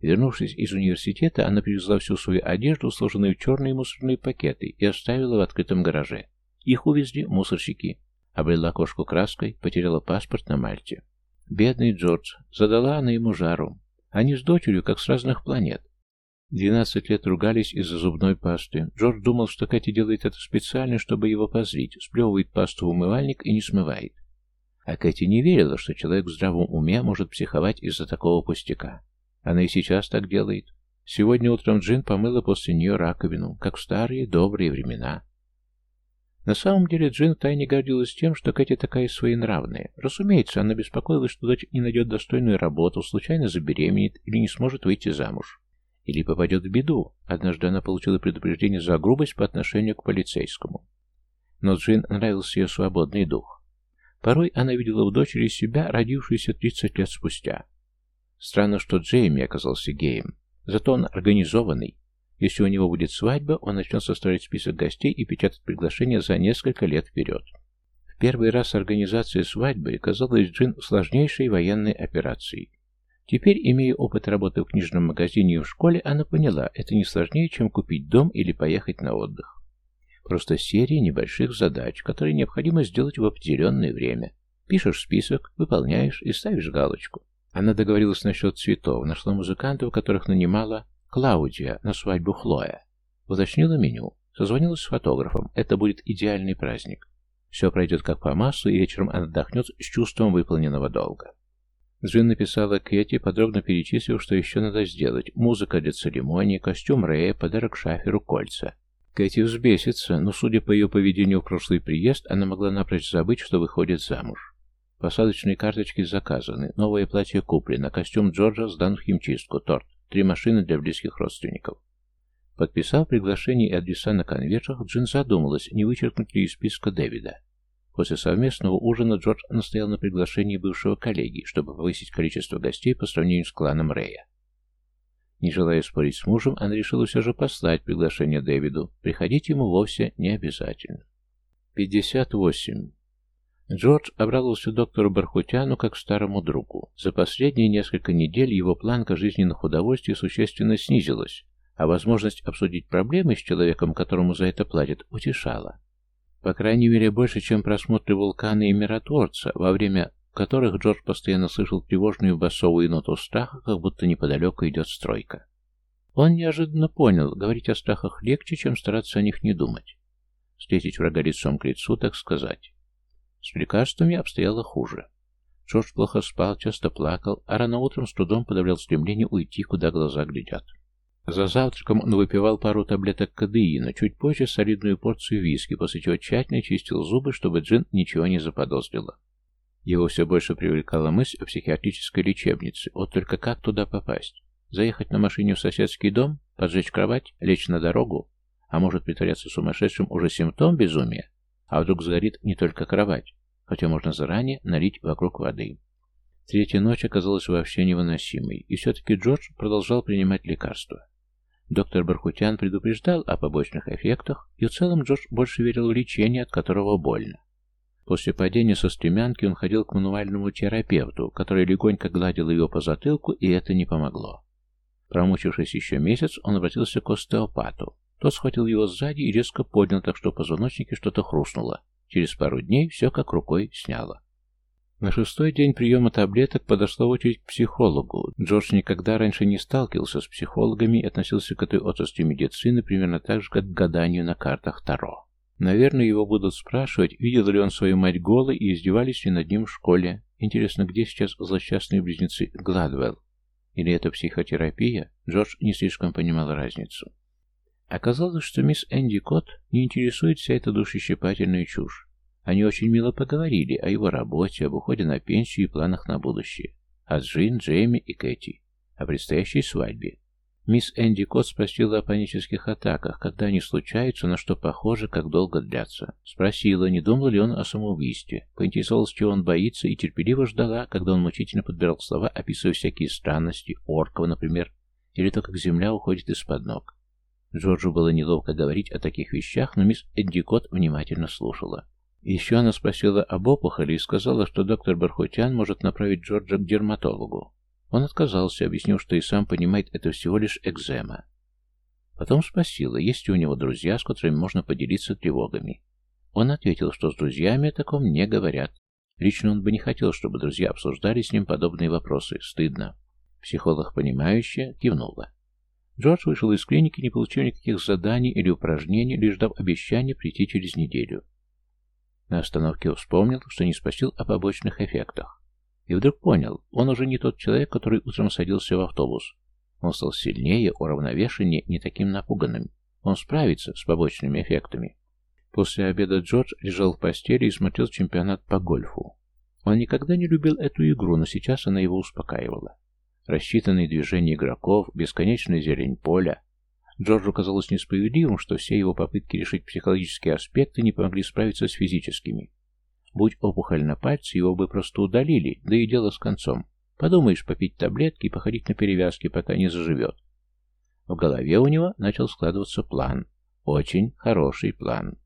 [SPEAKER 1] Вернувшись из университета, она привезла всю свою одежду, сложенную в черные мусорные пакеты, и оставила в открытом гараже. Их увезли мусорщики. Облила кошку краской, потеряла паспорт на Мальте. Бедный Джордж. Задала она ему жару. Они с дочерью, как с разных планет. Двенадцать лет ругались из-за зубной пасты. Джордж думал, что Кэти делает это специально, чтобы его позлить. Сплевывает пасту в умывальник и не смывает. А Кэти не верила, что человек в здравом уме может психовать из-за такого пустяка. Она и сейчас так делает. Сегодня утром Джин помыла после нее раковину, как в старые добрые времена. На самом деле Джин тайне гордилась тем, что Кэти такая своенравная. Разумеется, она беспокоилась, что дочь не найдет достойную работу, случайно забеременеет или не сможет выйти замуж. Или попадет в беду. Однажды она получила предупреждение за грубость по отношению к полицейскому. Но Джин нравился ее свободный дух. Порой она видела в дочери себя, родившуюся 30 лет спустя. Странно, что Джейми оказался геем. Зато он организованный. Если у него будет свадьба, он начнет составлять список гостей и печатать приглашения за несколько лет вперед. В первый раз организация свадьбы казалась Джин сложнейшей военной операцией. Теперь, имея опыт работы в книжном магазине и в школе, она поняла, это не сложнее, чем купить дом или поехать на отдых. Просто серия небольших задач, которые необходимо сделать в определенное время. Пишешь список, выполняешь и ставишь галочку. Она договорилась насчет цветов, нашла музыкантов, которых нанимала Клаудия на свадьбу Хлоя. Уточнила меню, созвонилась с фотографом. Это будет идеальный праздник. Все пройдет как по маслу, и вечером она отдохнет с чувством выполненного долга. Джин написала Кэти, подробно перечислив, что еще надо сделать. Музыка для церемонии, костюм Рэя, подарок шаферу, кольца. Кэти взбесится, но, судя по ее поведению в прошлый приезд, она могла напрочь забыть, что выходит замуж. Посадочные карточки заказаны, новое платье куплено, костюм Джорджа сдан в химчистку, торт, три машины для близких родственников. Подписав приглашение и адреса на конвертах, Джин задумалась, не вычеркнуть ли из списка Дэвида. После совместного ужина Джордж настоял на приглашении бывшего коллеги, чтобы повысить количество гостей по сравнению с кланом Рэя. Не желая спорить с мужем, она решила все же послать приглашение Дэвиду. Приходить ему вовсе не обязательно. 58. Джордж обрадовался доктору Бархутяну как старому другу. За последние несколько недель его планка жизненных удовольствий существенно снизилась, а возможность обсудить проблемы с человеком, которому за это платят, утешала. По крайней мере, больше, чем просмотры вулкана и миротворца, во время которых Джордж постоянно слышал тревожную басовую ноту страха, как будто неподалеку идет стройка. Он неожиданно понял, говорить о страхах легче, чем стараться о них не думать. Встретить врага лицом к лицу, так сказать. С лекарствами обстояло хуже. Джордж плохо спал, часто плакал, а рано утром с трудом подавлял стремление уйти, куда глаза глядят. За завтраком он выпивал пару таблеток кадеина, чуть позже солидную порцию виски, после чего тщательно чистил зубы, чтобы Джин ничего не заподозрила. Его все больше привлекала мысль о психиатрической лечебнице. Вот только как туда попасть? Заехать на машине в соседский дом? Поджечь кровать? Лечь на дорогу? А может притворяться сумасшедшим уже симптом безумия? А вдруг сгорит не только кровать? Хотя можно заранее налить вокруг воды. Третья ночь оказалась вообще невыносимой, и все-таки Джордж продолжал принимать лекарства. Доктор Бархутян предупреждал о побочных эффектах, и в целом Джордж больше верил в лечение, от которого больно. После падения со стремянки он ходил к мануальному терапевту, который легонько гладил его по затылку, и это не помогло. Промучившись еще месяц, он обратился к остеопату. Тот схватил его сзади и резко поднял, так что в позвоночнике что-то хрустнуло. Через пару дней все как рукой сняло. На шестой день приема таблеток подошла очередь к психологу. Джордж никогда раньше не сталкивался с психологами и относился к этой отрасли медицины примерно так же, как к гаданию на картах Таро. Наверное, его будут спрашивать, видел ли он свою мать голой и издевались ли над ним в школе. Интересно, где сейчас злосчастные близнецы Гладвелл? Или это психотерапия? Джордж не слишком понимал разницу. Оказалось, что мисс Энди Кот не интересует вся эта душещипательная чушь. Они очень мило поговорили о его работе, об уходе на пенсию и планах на будущее. О Джин, Джейми и Кэти. О предстоящей свадьбе. Мисс Энди Кот спросила о панических атаках, когда они случаются, на что похоже, как долго длятся. Спросила, не думал ли он о самоубийстве. Поинтересовалась, чего он боится, и терпеливо ждала, когда он мучительно подбирал слова, описывая всякие странности, орков, например, или то, как земля уходит из-под ног. Джорджу было неловко говорить о таких вещах, но мисс Эддикот внимательно слушала. Еще она спросила об опухоли и сказала, что доктор Бархутян может направить Джорджа к дерматологу. Он отказался, объяснив, что и сам понимает, это всего лишь экзема. Потом спросила, есть ли у него друзья, с которыми можно поделиться тревогами. Он ответил, что с друзьями о таком не говорят. Лично он бы не хотел, чтобы друзья обсуждали с ним подобные вопросы. Стыдно. Психолог, понимающе, кивнула. Джордж вышел из клиники, не получив никаких заданий или упражнений, лишь дав обещание прийти через неделю. На остановке вспомнил, что не спросил о побочных эффектах. И вдруг понял, он уже не тот человек, который утром садился в автобус. Он стал сильнее, уравновешеннее, не таким напуганным. Он справится с побочными эффектами. После обеда Джордж лежал в постели и смотрел чемпионат по гольфу. Он никогда не любил эту игру, но сейчас она его успокаивала. Рассчитанные движения игроков, бесконечная зелень поля. Джорджу казалось несправедливым, что все его попытки решить психологические аспекты не помогли справиться с физическими. Будь опухоль на пальце, его бы просто удалили, да и дело с концом. Подумаешь, попить таблетки и походить на перевязки, пока не заживет. В голове у него начал складываться план. Очень хороший план.